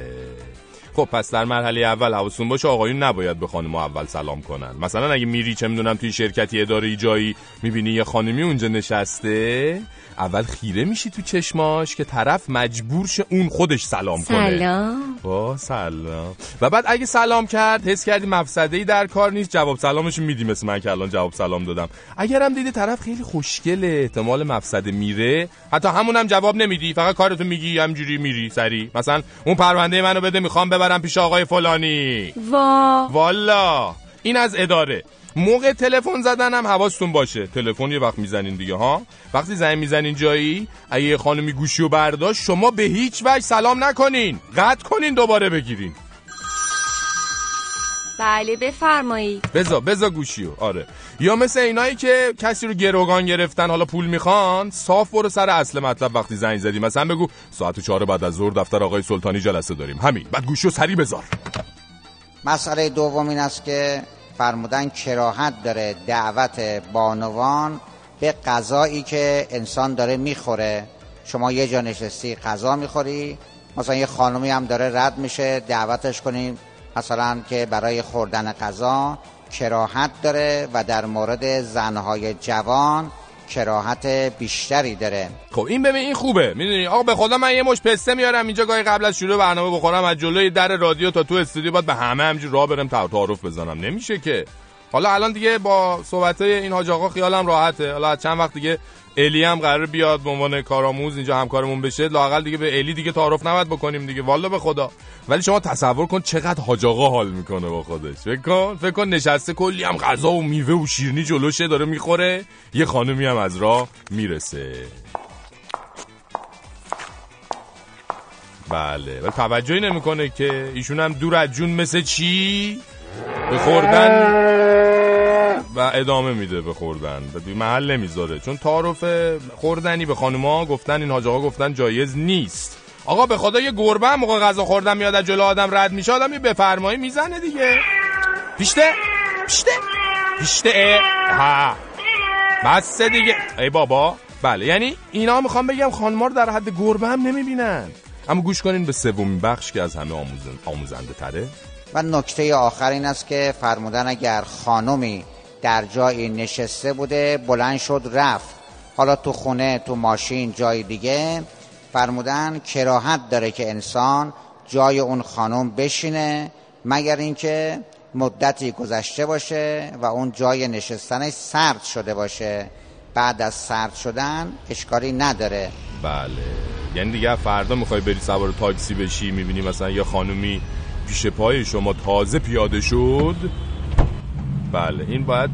خب پس در مرحله اول حواستون باشه آقایون نباید به خانم اول سلام کنن. مثلا اگه میری چه می‌دونم توی شرکتی اداره جایی می‌بینی یه خانمی اونجا نشسته اول خیره میشی تو چشماش که طرف مجبور شه اون خودش سلام کنه. سلام. با سلام. و بعد اگه سلام کرد حس کردی مفسده ای در کار نیست جواب سلامش میدی مثل من که الان جواب سلام دادم. اگرم دیدی طرف خیلی خوشگله احتمال مفسده میره. حتی همونم جواب نمیدی فقط کارتو میگی همجوری میری سری. مثلا اون پرونده منو بده می‌خوام ببرم پیش آقای فلانی. وا. والا. این از اداره. موقع تلفن زدن هم حواستون باشه. تلفن یه وقت می‌زنین دیگه ها؟ وقتی زنگ می‌زنین جایی اگه یه خانمی گوشی و برداشت شما به هیچ وجه سلام نکنین. قطع کنین دوباره بگیرین. بله بفرمایید. بزا بزا گوشیو آره. یا مثل اینایی که کسی رو گروگان گرفتن حالا پول می‌خوان صاف برو سر اصل مطلب وقتی زنگ زدی. مثلا بگو ساعت چهار بعد از ظهر دفتر آقای سلطانی جلسه داریم. همین. بعد گوشیو سری بذار. مسئله دوم این است که فرمودن کراهت داره دعوت بانوان به غذایی که انسان داره می‌خوره. شما یه جا نشستی غذا می‌خوری. مثلا یه خانمی هم داره رد میشه دعوتش کنیم مثلا که برای خوردن غذا کراهت داره و در مورد زنهای جوان کراهت بیشتری داره. خب این ببین این خوبه. می‌دونی؟ آقا به خدا من یه مش پسته میارم اینجا گاهی قبل از شروع برنامه بخورم از جلوی در رادیو تا تو استودیو باید به همه همجور راه برم تعارف بزنم. نمیشه که. حالا الان دیگه با صحبت این حاج آقا خیالم راحته. حالا چند وقت دیگه الی هم قرار بیاد به عنوان کارآموز اینجا همکارمون بشه. لاقل دیگه به الی دیگه تعارف نباید بکنیم دیگه. والا به خدا. ولی شما تصور کن چقدر حاج آقا حال می‌کنه با خودش. فکر کن فکر کن نشسته کلی هم غذا و میوه و شیرینی جلوشه داره می‌خوره. یه خانمی هم از راه می‌رسه. بله. ولی توجهی نمی‌کنه که ایشون هم دور از جون مثل چی؟ به خوردن. و ادامه میده به خوردن. محل نمی‌ذاره. چون تعارف خوردنی به خانوما گفتن این حاج گفتن جایز نیست. آقا به خدا یه گربه هم موقع غذا خوردن میاد از جلو آدم رد میشه آدم یه بفرمایی می‌زنه دیگه. پیشته؟ پیشته؟ پیشته؟ ها. بس دیگه. ای بابا. بله. یعنی اینا می‌خوام بگم خانما رو در حد گربه هم نمی‌بینن. اما گوش کنین به سومین بخش که از همه آموزن، آموزنده تره. و نکته آخر این است که فرمودن اگر خانمی در جایی نشسته بوده بلند شد رفت. حالا تو خونه تو ماشین جای دیگه. فرمودن کراهت داره که انسان جای اون خانم بشینه مگر اینکه مدتی گذشته باشه و اون جای نشستنش سرد شده باشه. بعد از سرد شدن اشکالی نداره. بله. یعنی دیگه فردا می‌خوای بری سوار تاکسی بشی می‌بینی مثلا یه خانومی پیش پای شما تازه پیاده شد. بله این باید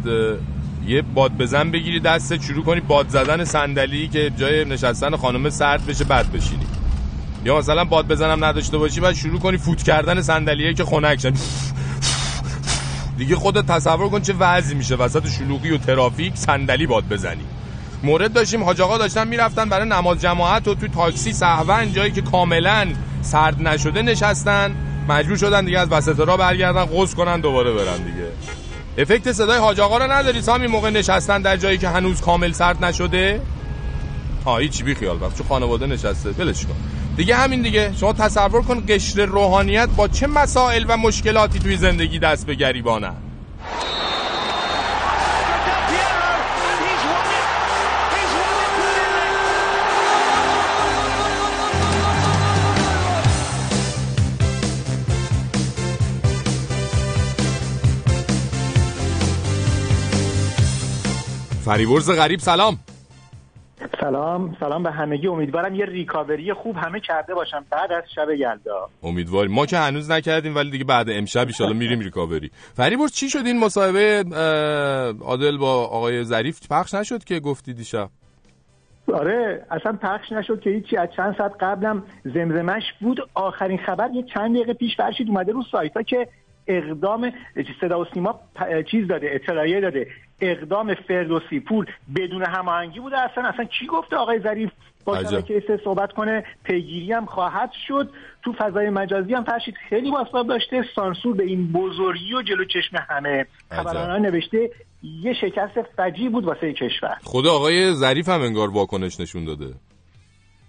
یه باد بزن بگیری دستت شروع کنی باد زدن صندلی که جای نشستن خانم سرد بشه بعد بشینی. یا مثلا باد بزنم نداشته باشی بعد شروع کنی فوت کردن صندلیه که خنک شد دیگه خودت تصور کن چه وضعی میشه وسط شلوغی و ترافیک صندلی باد بزنی. مورد داشتیم حاج آقا داشتن می‌رفتن برای نماز جماعت و توی تاکسی سهون جایی که کاملا سرد نشده نشستن. مجبور شدن دیگه از وسط را برگردن قوز کنن دوباره برن دیگه. افکت صدای حاج آقا رو نداری؟ سامی موقع نشستن در جایی که هنوز کامل سرد نشده؟ ها هیچ بی خیال چون خانواده نشسته. ولش کن. دیگه همین دیگه. شما تصور کن قشر روحانیت با چه مسائل و مشکلاتی توی زندگی دست به گریبانه فریورز غریب سلام. سلام سلام به همگی. امیدوارم یه ریکاوری خوب همه کرده باشم بعد از شب یلدا. امیدواریم. ما که هنوز نکردیم ولی دیگه بعد امشب ان میریم ریکاوری. فریبرز چی شد این مصاحبه؟ عادل با آقای ظریف پخش نشد که گفتی دیشب؟ آره اصلا پخش نشد که هیچی. از چند ساعت قبلم زمزمش بود. آخرین خبر یه چند دقیقه پیش فرشید اومده رو سایت ها که اقدام صدا و سیما چیز داده اطلاعیه داده. اقدام فردوسی پور بدون هماهنگی بوده اصلا. اصلا کی گفته آقای ظریف؟ با شبکه صحبت کنه پیگیری هم خواهد شد. تو فضای مجازی هم فرشید خیلی واسطاب داشته. سانسور به این بزرگی و جلو چشم همه خبرانان نوشته یه شکست فجی بود واسه کشور. خود آقای ظریف هم انگار واکنش نشون داده.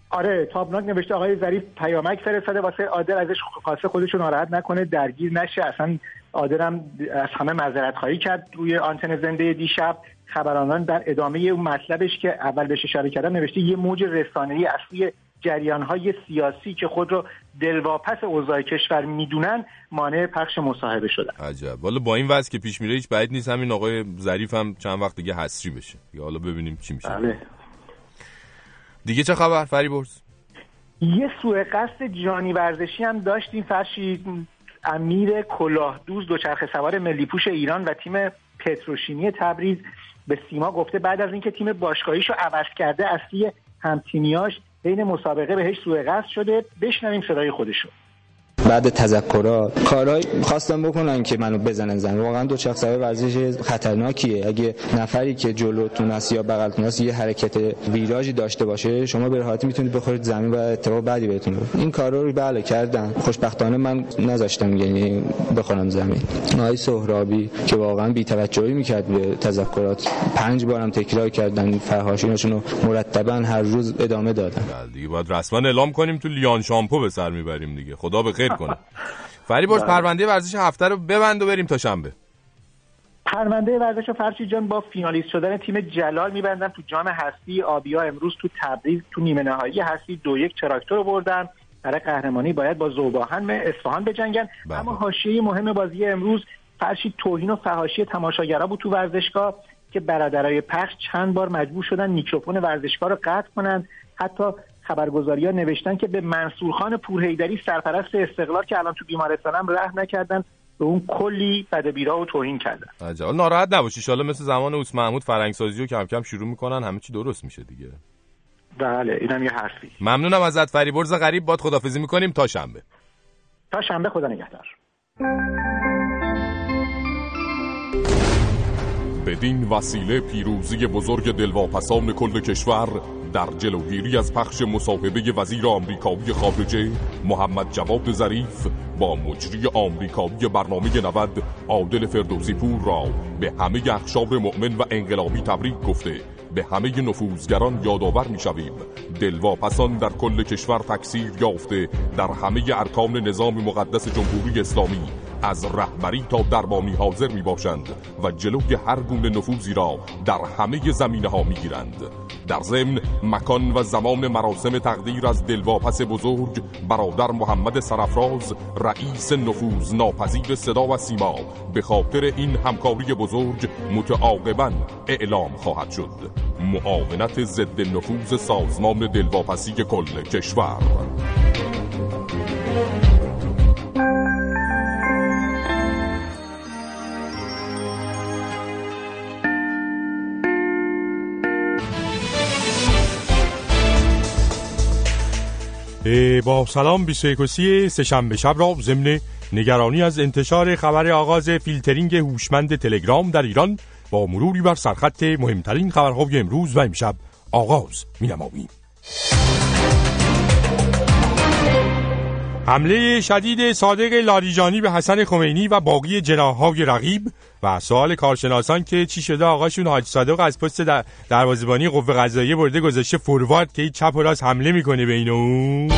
آره تابناک نوشته آقای ظریف پیامک فرستاده واسه عادل ازش خواسته خودش ناراحت نکنه درگیر نشه. اصلا عادل از همه معذرت خواهی کرد روی آنتن زنده دیشب. خبرانان در ادامه اون مطلبش که اول بهش اشاره کردم نوشته یه موج رسانه‌ای اصلی جریان های سیاسی که خود رو دلواپس اوضاع کشور می‌دونن مانع پخش مصاحبه شدن. عجب. والا با این وضع که پیش میره هیچ بعید نیست همین آقای ظریف هم چند وقت دیگه حسری بشه. یا حالا ببینیم چی میشه. بله. دیگه چه خبر؟ فریبرز یه سوء قصد جانی ورزشی هم داشتیم فرشید امیر کلاه دوز دوچرخه سوار ملی پوش ایران و تیم پتروشیمی تبریز به سیما گفته بعد از اینکه تیم باشگاهیشو عوض کرده اصلی همتیمیاش بین مسابقه بهش سوء قصد شده. بشنویم صدای خودشو. بعد تذکرات. کارهای خواستم بکنن که منو بزنن زمین. واقعا دو چرخ سواری ورزش خطرناکیه. اگه نفری که جلوتون است یا بغلتون است یه حرکت ویراژی داشته باشه شما به راحتی می‌تونید بخورید زمین و اتفاق بعدی بهتون. این کارا رو بله کردم. خوشبختانه من نذاشتم یعنی بخورم زمین. آقای سهرابی که واقعا بی توجهی می‌کرد به تذکرات. پنج بارم تکرار کردن فرهاشینشون رو مرتبا هر روز ادامه دادن. دیگه باید رسما اعلام کنیم تو لیان شامپو به سر می‌بریم دیگه. خدا به خیر. کنه فریبرز بله. پرونده ورزش هفته رو ببند و بریم تا شنبه. پرونده ورزش فرشی جان با فینالیست شدن تیم جلال میبندن تو جام هستی. آبیا امروز تو تبریز تو نیمه نهایی هستی. دو یک تراکتور رو بردن. برای قهرمانی باید با زوباهن به اصفهان بجنگن. اما حاشیه مهم بازی امروز فرشی توهین و فحاشی تماشاگرا بود تو ورزشگاه که برادرای پخش چند بار مجبور شدن میکروفون ورزشگاه رو قطع کنند. حتی خبرگزاری ها نوشتن که به منصورخان پورهیدری سرپرست استقلال که الان تو بیمارستانم رحم نکردن به اون کلی بد بیرا و توهین کردن. عجب. حالا ناراحت نباشی. ان مثل زمان اوس محمود فرنگسازی رو کم کم شروع می‌کنن همه چی درست میشه دیگه. بله اینم یه حرفی. ممنونم ازت فریبرز غریب باد. خدافزی می‌کنیم. تا شنبه. تا شنبه. خدا نگهدار. بدین وسیله پیروزی بزرگ دلواپسان کل کشور در جلوگیری از پخش مصاحبه وزیر آمریکایی خارجه محمد جواد ظریف با مجری آمریکایی برنامه 90 عادل فردوسی پور را به همه اخشار مؤمن و انقلابی تبریک گفته. به همه نفوذگران یادآور می‌شویم. دلواپسان در کل کشور تکثیر یافته در همه ارکان نظام مقدس جمهوری اسلامی. از رهبری تا دربانی حاضر می باشند و جلوی هر گونه نفوذی را در همه زمینه ها می گیرند در ضمن مکان و زمان مراسم تقدیر از دلواپس بزرگ برادر محمد سرفراز رئیس نفوذ ناپذیر صدا و سیما به خاطر این همکاری بزرگ متعاقبا اعلام خواهد شد. معاونت ضد نفوذ سازمان دلواپسی کل کشور. با سلام 21 سهشنبه شب را ضمن نگرانی از انتشار خبر آغاز فیلترینگ هوشمند تلگرام در ایران با مروری بر سرخط مهمترین خبرهای امروز و امشب آغاز می‌نماییم. حمله شدید صادق لاریجانی به حسن خمینی و باقی جناحهای رقیب و سوال کارشناسان که چی شده آقاشون حاج صادق از پست در دروازه‌بانی قوه قضاییه برده گذاشته فوروارد که چپ و راست حمله می‌کنه بین اون.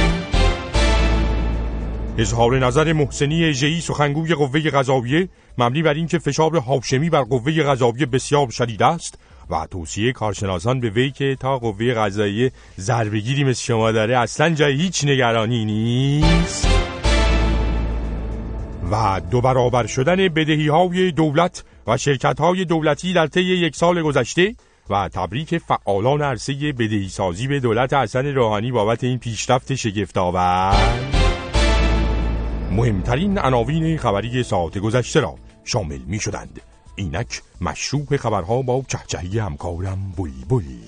اظهار نظر محسنی ژئی سخنگوی قوه قضاییه مبنی بر اینکه فشار هاشمی بر قوه قضاییه بسیار شدید است. و توصیه کارشناسان به وی که تا قوه قضاییه ضربگیری مثل شما داره اصلا جای هیچ نگرانی نیست. و دو برابر شدن بدهی های دولت و شرکت های دولتی در طی یک سال گذشته و تبریک فعالان عرصه بدهی سازی به دولت حسن روحانی بابت این پیشرفت شگفت‌آور. مهمترین عناوین خبری ساعت گذشته را شامل می شدند اینک مشروع خبرها با چهچهی همکارم بوی بوی.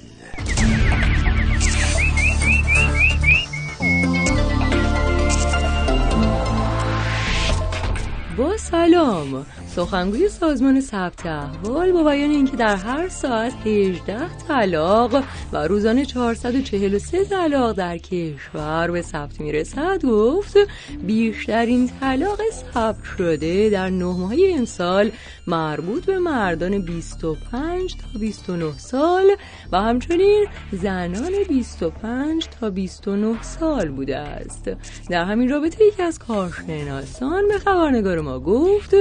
با سلام. سخنگوی سازمان ثبت احوال با بیان اینکه در هر ساعت 18 طلاق و روزانه 443 طلاق در کشور به ثبت می‌رسد گفت بیشترین طلاق ثبت شده در نه ماهه امسال مربوط به مردان 25 تا 29 سال و همچنین زنان 25 تا 29 سال بوده است. در همین رابطه یکی از کارشناسان به خبرنگار ما گفت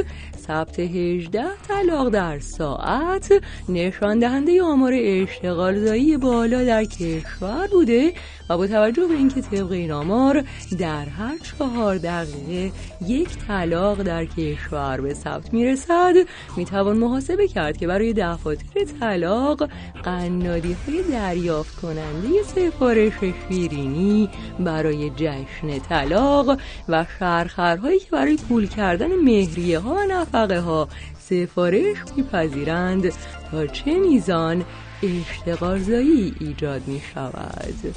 ثبت 18 طلاق در ساعت. نشان دهنده آمار اشتغال زایی بالا در کشور بوده. با توجه به اینکه طبق این آمار در هر چهار دقیقه یک طلاق در کشور به ثبت می‌رسد می‌توان محاسبه کرد که برای دفاتر طلاق قنادی های دریافت کننده سفارش شیرینی برای جشن طلاق و شرخرهایی که برای پول کردن مهریه ها و نفقه ها سفارش میپذیرند تا چه میزان اشتغارزایی ایجاد می شود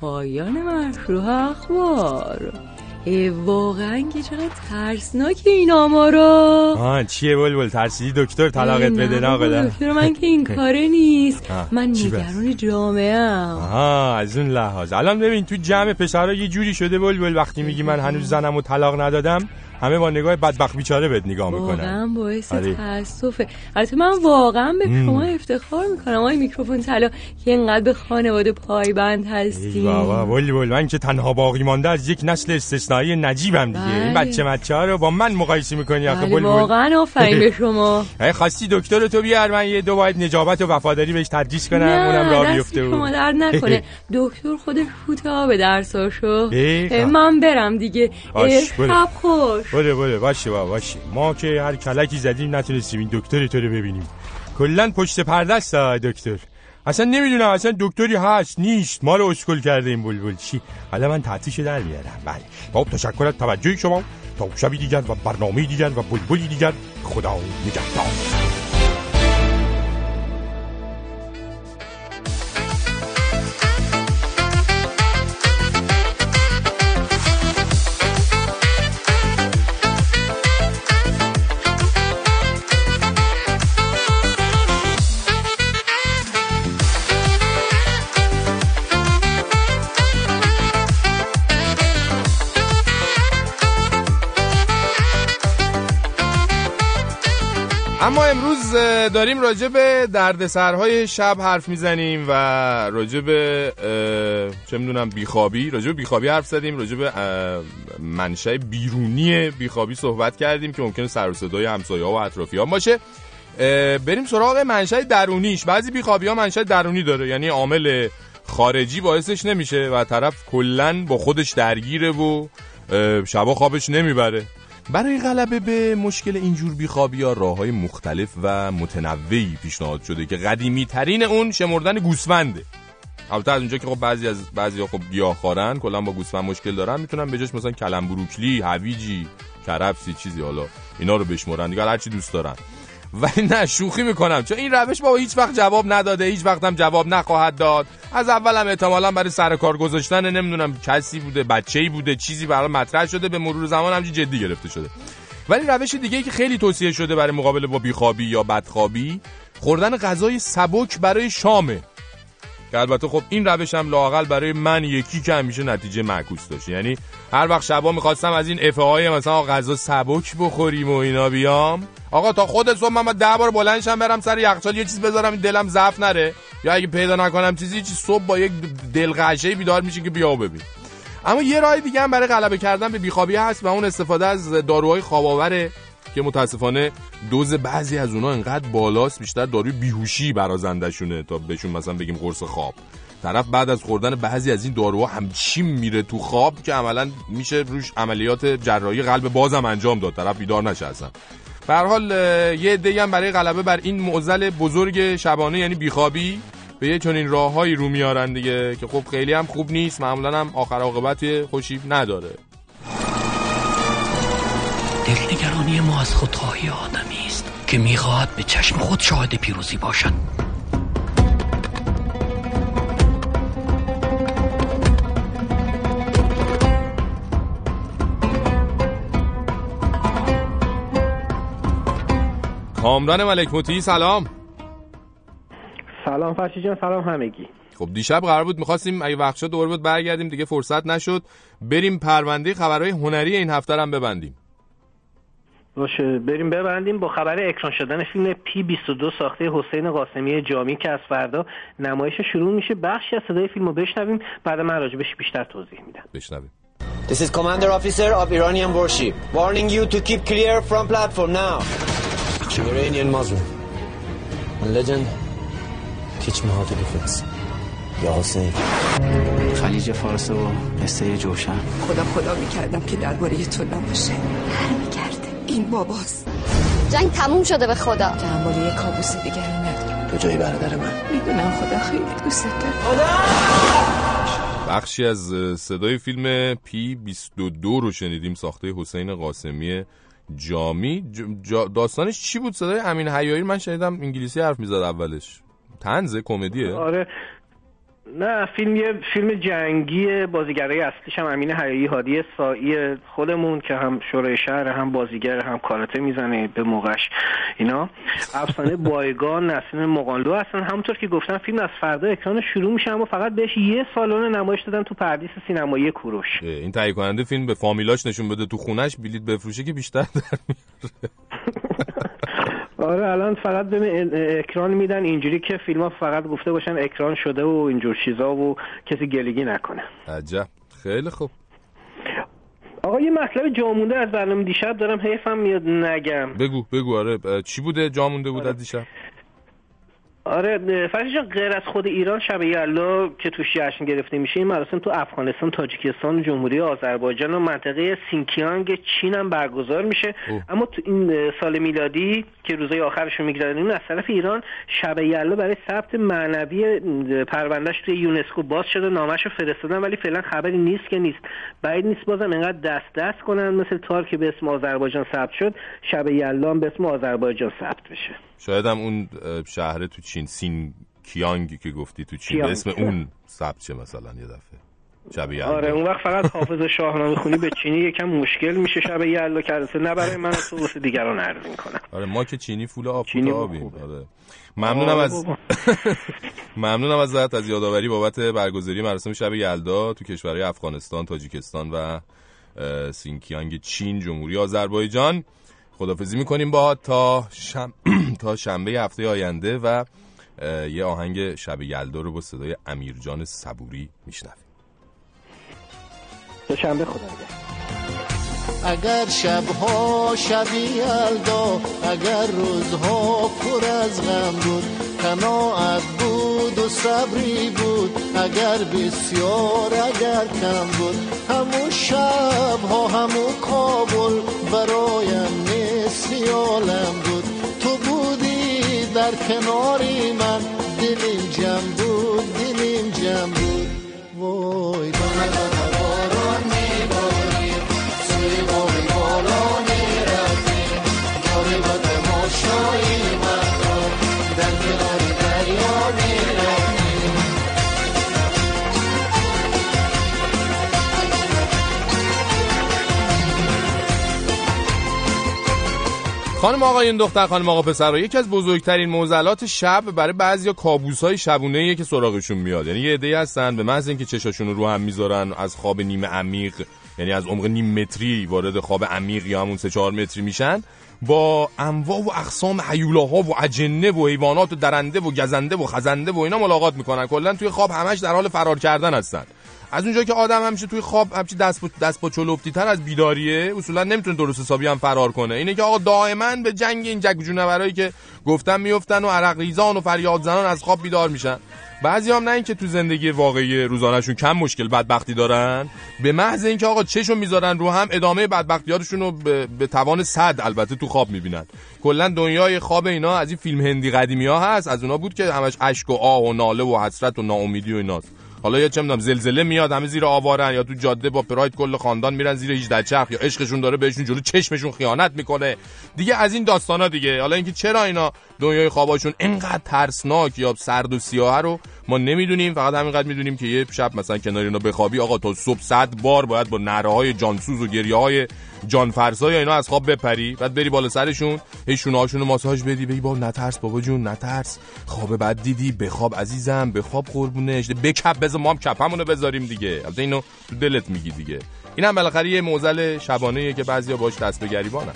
پایان مشروع اخبار. اه، واقعا که چقدر ترسناک این آمارا آه چیه بلبل؟ ترسیدی دکتر؟ طلاقت بده نه دکتر من که این کاره نیست. آه، من؟ نگران جامعه ام آها از اون لحاظ. الان ببین تو جمع پسرا یه جوری شده بلبل. وقتی میگی من هنوز زنم و طلاق ندادم همه با نگاه بدبخت بیچاره بهت نگاه می‌کنن. واقعا باعث. تاسفه. البته من واقعا به. شما افتخار می‌کنم. آقای میکروفون طلا که اینقدر به خانواده پایبند ای هستی بابا بلبل من که تنها باقی مانده از یک نسل استثنایی نجیبم دیگه. این بله. بچه مچه ها رو با من مقایسه می‌کنی آخه بله واقعا آفرین به شما. خواستی دکتر تو بیار من یه دو باید نجابت و وفاداری بهش تدریس کنم نه اونم راه بیفته شما درد نکنه. دکتر خودش فوته ها به درساشو خب. من برم دیگه. شب خوش. بله بله باشه بابا باشه ما که هر کلکی زدیم نتونستیم این دکتر تو رو ببینیم. کلا پشت پرده است دکتر. اصلا نمی‌دونم اصلا دکتری هست نیست. ما رو اسکل کرده این بلبل. چی؟ حالا من تعطیش در میارم. بله. خب تشکر از توجه شما. تا شبی دیگر و برنامه دیگر و بلبلی دیگر. خدا نگهدار. امروز داریم راجع به دردسرهای شب حرف می‌زنیم و راجع به چه می‌دونم بیخوابی راجع به بیخوابی حرف زدیم راجع به منشأ بیرونی بیخوابی صحبت کردیم که ممکنه سر و صدای همسایه ها و اطرافیان باشه. بریم سراغ منشأ درونیش. بعضی بیخوابی ها منشأ درونی داره یعنی عامل خارجی باعثش نمیشه و طرف کلا با خودش درگیره و شبا خوابش نمی‌بره. برای غلبه به مشکل اینجور بیخوابی ها راه های مختلف و متنوعی پیشنهاد شده که قدیمی ترین اون شمردن گوسفنده. البته از اونجا که خب بعضی از بعضی ها خب گیاهخوارن کلا با گوسفند مشکل دارن می‌تونن به جاش مثلا کلم بروکلی هویجی کرفسی چیزی حالا اینا رو بشمرن. دیگه هر چی دوست دارن. ولی نه شوخی می‌کنم. چون این روش بابا هیچ وقت جواب نداده هیچ وقت هم جواب نخواهد داد. از اول هم احتمالا برای سر کار گذاشتن نمی‌دونم کسی بوده بچه‌ای بوده چیزی برای مطرح شده به مرور زمان همچین جدی گرفته شده. ولی روش دیگه که خیلی توصیه شده برای مقابله با بیخوابی یا بدخوابی خوردن غذای سبک برای شامه. که البته خب این روش هم لاقل برای من یکی که همیشه نتیجه معکوس داشت یعنی هر وقت شبا می‌خواستم از این افه های مثلا غذا سبک بخوریم و اینا بیام آقا تا خود صبح من ده بار بلندشم برم سر یخچال یه چیز بذارم دلم ضعف نره. یا اگه پیدا نکنم چیزی چیز صبح با یک دلغشه بیدار میشه که بیا ببین. اما یه راه دیگه هم برای غلبه کردن به بیخوابی هست و اون استفاده از داروهای خواباوره. که متاسفانه دوز بعضی از اونها انقدر بالاست بیشتر داروی بیهوشی برازندشونه تا بهشون مثلا بگیم قرص خواب. طرف بعد از خوردن بعضی از این داروها همچین میره تو خواب که عملا میشه روش عملیات جراحی قلب بازم انجام داد. طرف بیدار نشه اصلا. به حال یه عده‌ای هم برای غلبه بر این معضل بزرگ شبانه یعنی بیخوابی به یه چنین راههایی رو میارن دیگه که خب خیلی هم خوب نیست. معمولا هم آخر عاقبت خوشی نداره. دلنگرانی ما از خودخواهی آدمی است که می‌خواهد به چشم خود شاهد پیروزی باشد. کامران ملک مطیعی سلام. سلام فرشی جان سلام همگی. خب دیشب قرار بود می‌خواستیم اگه وقت شد دوباره بود برگردیم دیگه فرصت نشد. بریم پرونده خبرهای هنری این هفته هم ببندیم. باشه بریم ببندیم با خبر اکران شدن فیلم پی 22 ساخته حسین قاسمی جامی که از فردا نمایش شروع میشه بخشی از صدای فیلم رو بشنویم بعد من راجبش بیشتر توضیح میدم بشنویم This is Commander Officer of Iranian warship. Warning you to keep clear from platform now. Iranian Muslim. A legend. Teach me how to fixed. یا حسین خلیج فارس و قصه جوشن خودم خدا می‌کردم که درباره تو نباشه هر می‌کرده این باباست. جنگ تموم شده به خدا. تحمل یه کابوس دیگر رو ندارم. تو جای برادر من. می‌دونم خدا خیلی دوست داره. بخشی از صدای فیلم پی 22 رو شنیدیم ساخته حسین قاسمی جامی. جا- داستانش چی بود؟ صدای امین حیایی من شنیدم انگلیسی حرف می‌زد اولش. تنزه کمدیه. آره نه فیلم یه فیلم جنگی بازیگرای اصلیش هم امین حیایی هادی سایی خودمون که هم شورای شهر هم بازیگر هم کاراته می‌زنه به موقعش. اینا. افسانه بایگان نسیم مقانلو هستن. همونطور که گفتم فیلم از فردا اکران شروع میشه اما فقط بهش یه سالن نمایش دادن تو پردیس سینمایی کوروش. این تهیه کننده فیلم به فامیلاش نشون بده تو خونش بلیت بفروشه که بیشتر در آره الان فقط به اکران میدن. اینجوری که فیلم ها فقط گفته باشن اکران شده و اینجور چیزا و کسی گلگی نکنه. عجب. خیلی خوب. آقا یه مطلب جامونده از برنامه دیشب دارم حیفم میاد نگم. بگو بگو. آره چی بوده؟ جا مونده بود از دیشب؟ آره جان غیر از خود ایران شب یلا که توش جشن گرفته میشه این مراسم تو افغانستان تاجیکستان جمهوری آذربایجان و منطقه سینکیانگ چین هم برگزار میشه. اما تو این سال میلادی که روزای آخرش رو میگذرونیم از طرف ایران شب یلا برای ثبت معنوی پروندهش توی یونسکو باز شده نامش رو فرستادن ولی فعلا خبری نیست که نیست. بعید نیست بازم انقدر دست دست کنن مثل تار که به اسم آذربایجان ثبت شد شب یلا هم به اسم آذربایجان ثبت بشه. شاید هم اون شهر تو چین سین کیانگ که گفتی تو چین به. اسم اون ثبت شه مثلا یه دفعه. شب یلدا. آره اون وقت فقط حافظ شاهنامه خونی به چینی یکم مشکل میشه شب یلا که البته نه برای من تو واسه دیگران عرض می‌کنم آره ما که چینی فول آب چینی آبیم. آره. ممنونم آره از. ممنونم ازت از یادآوری بابت برگزاری مراسم شب یلدا تو کشورهای افغانستان، تاجیکستان و سینکیانگ چین، جمهوری آذربایجان. خدافزی می‌کنیم با تا شم... تا شنبه هفته آینده و یه آهنگ شب یلدا رو با صدای امیرجان صبوری میشنویم. تا شنبه خدا نگهدار. اگر شبها شبی یلدا اگر روزها پر از غم بود قناعت بود و صبری بود اگر بسیار اگر کم بود همون شبها همون کابل برایم مثل عالم بود. تو بودی در کناری من دلیم جمع بود دلیم جمع بود. وای خانم آقایون دختر خانم آقا پسر یکی از بزرگترین معضلات شب برای بعضیا کابوس های شبونه که سراغشون میاد. یعنی یه عده‌ای هستن به محض اینکه چشاشون رو هم می‌ذارن از خواب نیمه عمیق یعنی از عمق نیم متری وارد خواب عمیق یا همون 3 4 متری میشن با انواع و اقسام حیولاها و اجنه و حیوانات و درنده و گزنده و خزنده و اینا ملاقات می‌کنن. کلا توی خواب همش در حال فرار کردن هستن. از اونجا که آدم همیشه توی خواب همچی دست با دست با چلفتی تر از بیداریه اصولا نمی‌تونه درست حسابی هم فرار کنه. اینه که آقا دائما به جنگ این جگ جونورایی که گفتم میفتن و عرق ریزان و فریاد زنان از خواب بیدار میشن. بعضی هم نه اینکه تو زندگی واقعی روزانهشون کم مشکل بدبختی دارن به محض اینکه آقا چشو می‌ذارن رو هم ادامه بدبختیاتشون رو به, به توان صد البته تو خواب می‌بینن. کلا دنیای خواب اینا از این فیلم هندی قدیمی ها هست از اونا بود که همش اشک و آه و ناله و حسرت و ناامیدی و ایناست. حالا یا چه می‌دونم زلزله میاد همه زیر آوارن یا تو جاده با پراید کل خاندان میرن زیر 18 چرخ یا عشقشون داره بهشون جلو چشمشون خیانت می‌کنه. دیگه از این داستانا دیگه. حالا اینکه چرا اینا دنیای خواباشون اینقدر ترسناک یا سرد و سیاه رو ما نمی‌دونیم فقط همینقدر می‌دونیم که یه شب مثلا کنار اینا بخوابی آقا تا صبح صد بار باید با نره های جانسوز و گریه های جانفرسا یا اینا از خواب بپری بعد بری بالا سرشون هی شونه هاشون ماساژ بدی بگی بابا نترس بابا جون نترس. خواب بد دیدی؟ بخواب عزیزم بخواب قربونش. بکپ بذار ما هم کپمونو بذاریم دیگه. البته اینو تو دلت میگی دیگه. این هم بالاخره یه معضل شبانه که بعضیا باش دست به گریبانن.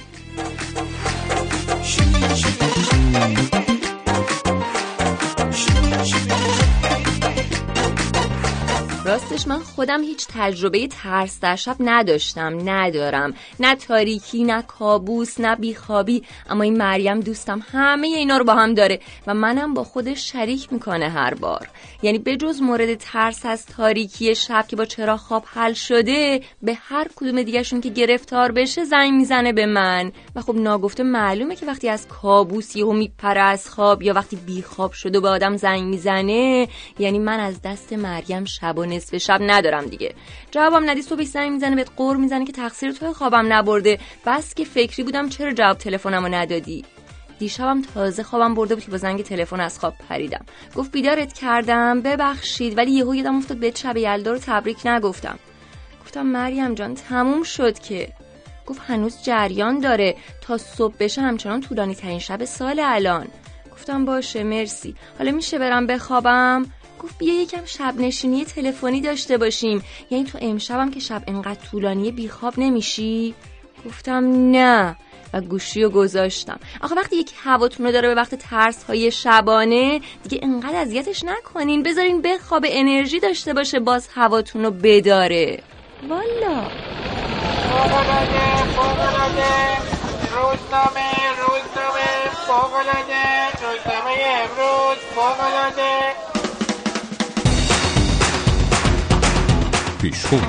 راستش من خودم هیچ تجربه ترس در شب نداشتم ندارم. نه تاریکی نه کابوس نه بیخوابی. اما این مریم دوستم همه اینا رو با هم داره و منم با خودش شریک می‌کنه هر بار. یعنی به جز مورد ترس از تاریکی شب که با چرا خواب حل شده به هر کدوم دیگهشون که گرفتار بشه زنگ می‌زنه به من. و خب ناگفته معلومه که وقتی از کابوس یهو میپره از خواب یا وقتی بیخواب شده به آدم زنگ می‌زنه یعنی من از دست مریم شب و نصف شب ندارم دیگه. جوابم ندی صبح زنگ می‌زنه بهت قور می‌زنه که تقصیر تو خوابم نبرده. بس که فکری بودم چرا جواب تلفنمو ندادی؟ دیشبم تازه خوابم برده بود که با زنگ تلفن از خواب پریدم. گفت بیدارت کردم ببخشید ولی یهو یادم افتاد به شب یلدا رو تبریک نگفتم. گفتم مریم جان تموم شد که. گفت هنوز جریان داره. تا صبح بشه همچنان طولانی ترین شب سال الان. گفتم باشه مرسی. حالا میشه برم بخوابم؟ گفت بیا یکم شب نشینی تلفنی داشته باشیم. یعنی تو امشبم که شب انقدر طولانی بیخواب نمیشی؟ گفتم نه و گوشی رو گذاشتم. آخه وقتی یکی هواتون رو داره به وقت ترس های شبانه دیگه انقدر اذیتش نکنین. بذارین بخواب انرژی داشته باشه باز هواتون رو بداره. والا. روزنامه روزنامه فوقلاده روزنامه امروز فوقلاده پیشخون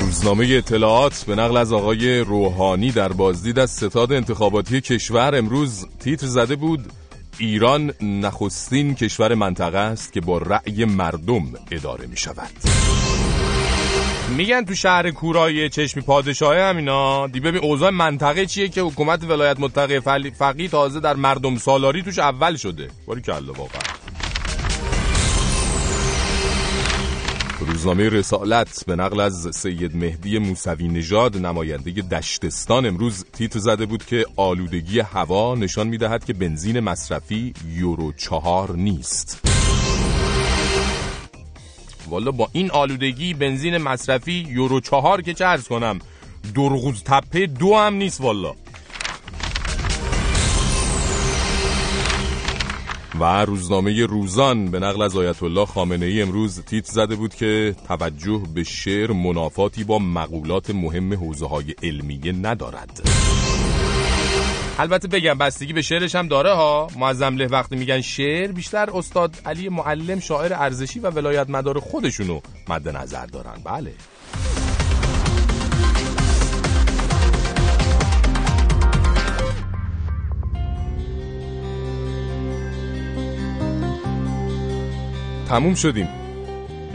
روزنامه اطلاعات به نقل از آقای روحانی در بازدید از ستاد انتخاباتی کشور امروز تیتر زده بود ایران نخستین کشور منطقه است که با رأی مردم اداره می شود میگن تو شهر کورای چشمی پادشاهه همینا. دی ببین اوضاع منطقه چیه که حکومت ولایت متحده فقی تازه در مردم سالاری توش اول شده. باری کلا واقعا. روزنامه رسالت به نقل از سید مهدی موسوی نژاد نماینده دشتستان امروز تیتر زده بود که آلودگی هوا نشان می‌دهد که بنزین مصرفی یورو چهار نیست. والا با این آلودگی بنزین مصرفی یورو چهار که چه ارز کنم درغوز تپه دو هم نیست والا. و روزنامه روزان به نقل از آیت الله خامنه ای امروز تیت زده بود که توجه به شعر منافاتی با مقولات مهم حوزه های علمیه ندارد. البته بگم بستگی به شعرش هم داره ها. معظم له وقتی میگن شعر بیشتر استاد علی معلم شاعر ارزشی و ولایت مدار خودشونو مد نظر دارن. بله. تموم شدیم.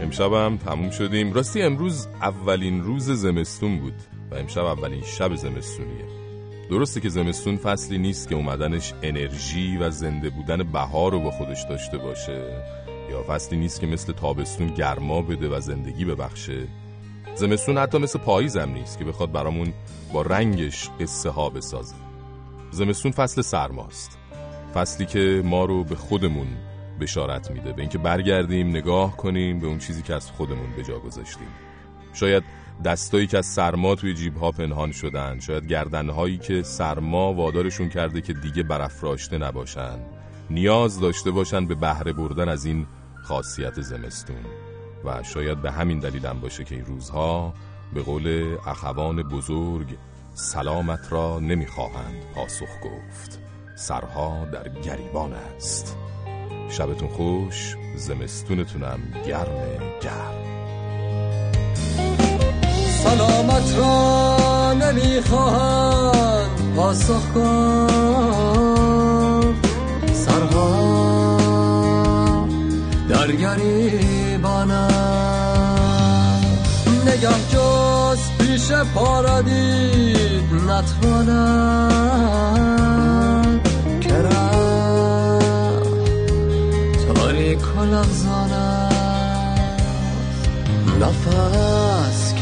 امشب هم تموم شدیم. راستی امروز اولین روز زمستون بود و امشب اولین شب زمستونیه. درسته که زمستون فصلی نیست که اومدنش انرژی و زنده بودن بهار رو با خودش داشته باشه. یا فصلی نیست که مثل تابستون گرما بده و زندگی ببخشه. زمستون حتی مثل پاییز هم نیست که بخواد برامون با رنگش قصه ها بسازه. زمستون فصل سرماست. فصلی که ما رو به خودمون بشارت میده. به اینکه برگردیم نگاه کنیم به اون چیزی که از خودمون به جا گذاشتیم. شاید دستایی که از سرما توی جیب ها پنهان شدن. شاید گردنهایی که سرما وادارشون کرده که دیگه برافراشته نباشن. نیاز داشته باشن به بهره بردن از این خاصیت زمستون. و شاید به همین دلیلم باشه که این روزها به قول اخوان بزرگ سلامت را نمی‌خواهند پاسخ گفت. سرها در گریبان است. شبتون خوش زمستونتونم گرم گرم. سلامت را نمی‌خواهند. پاسخ کن. سرها در گریبانم نگه جز پیش پارادید نتوانم کرم تاریک و لغزانم نفس که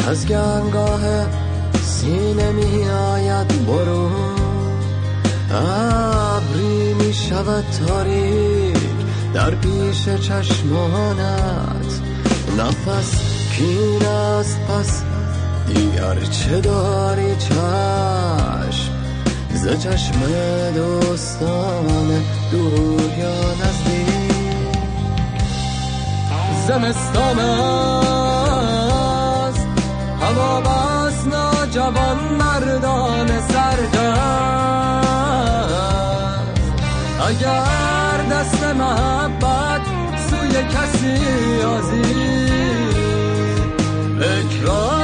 از گرمگاه سینه می آید برو ابری می شود تاریک در پیش چشمانت. نفس کین است پس دیگر چه داری چشم؟ ز چشم دوستان دور یا نزدیک. زمستان است هوا بس ناجوان مردان است اگر دست محبت سوی کسی عزیز اکراه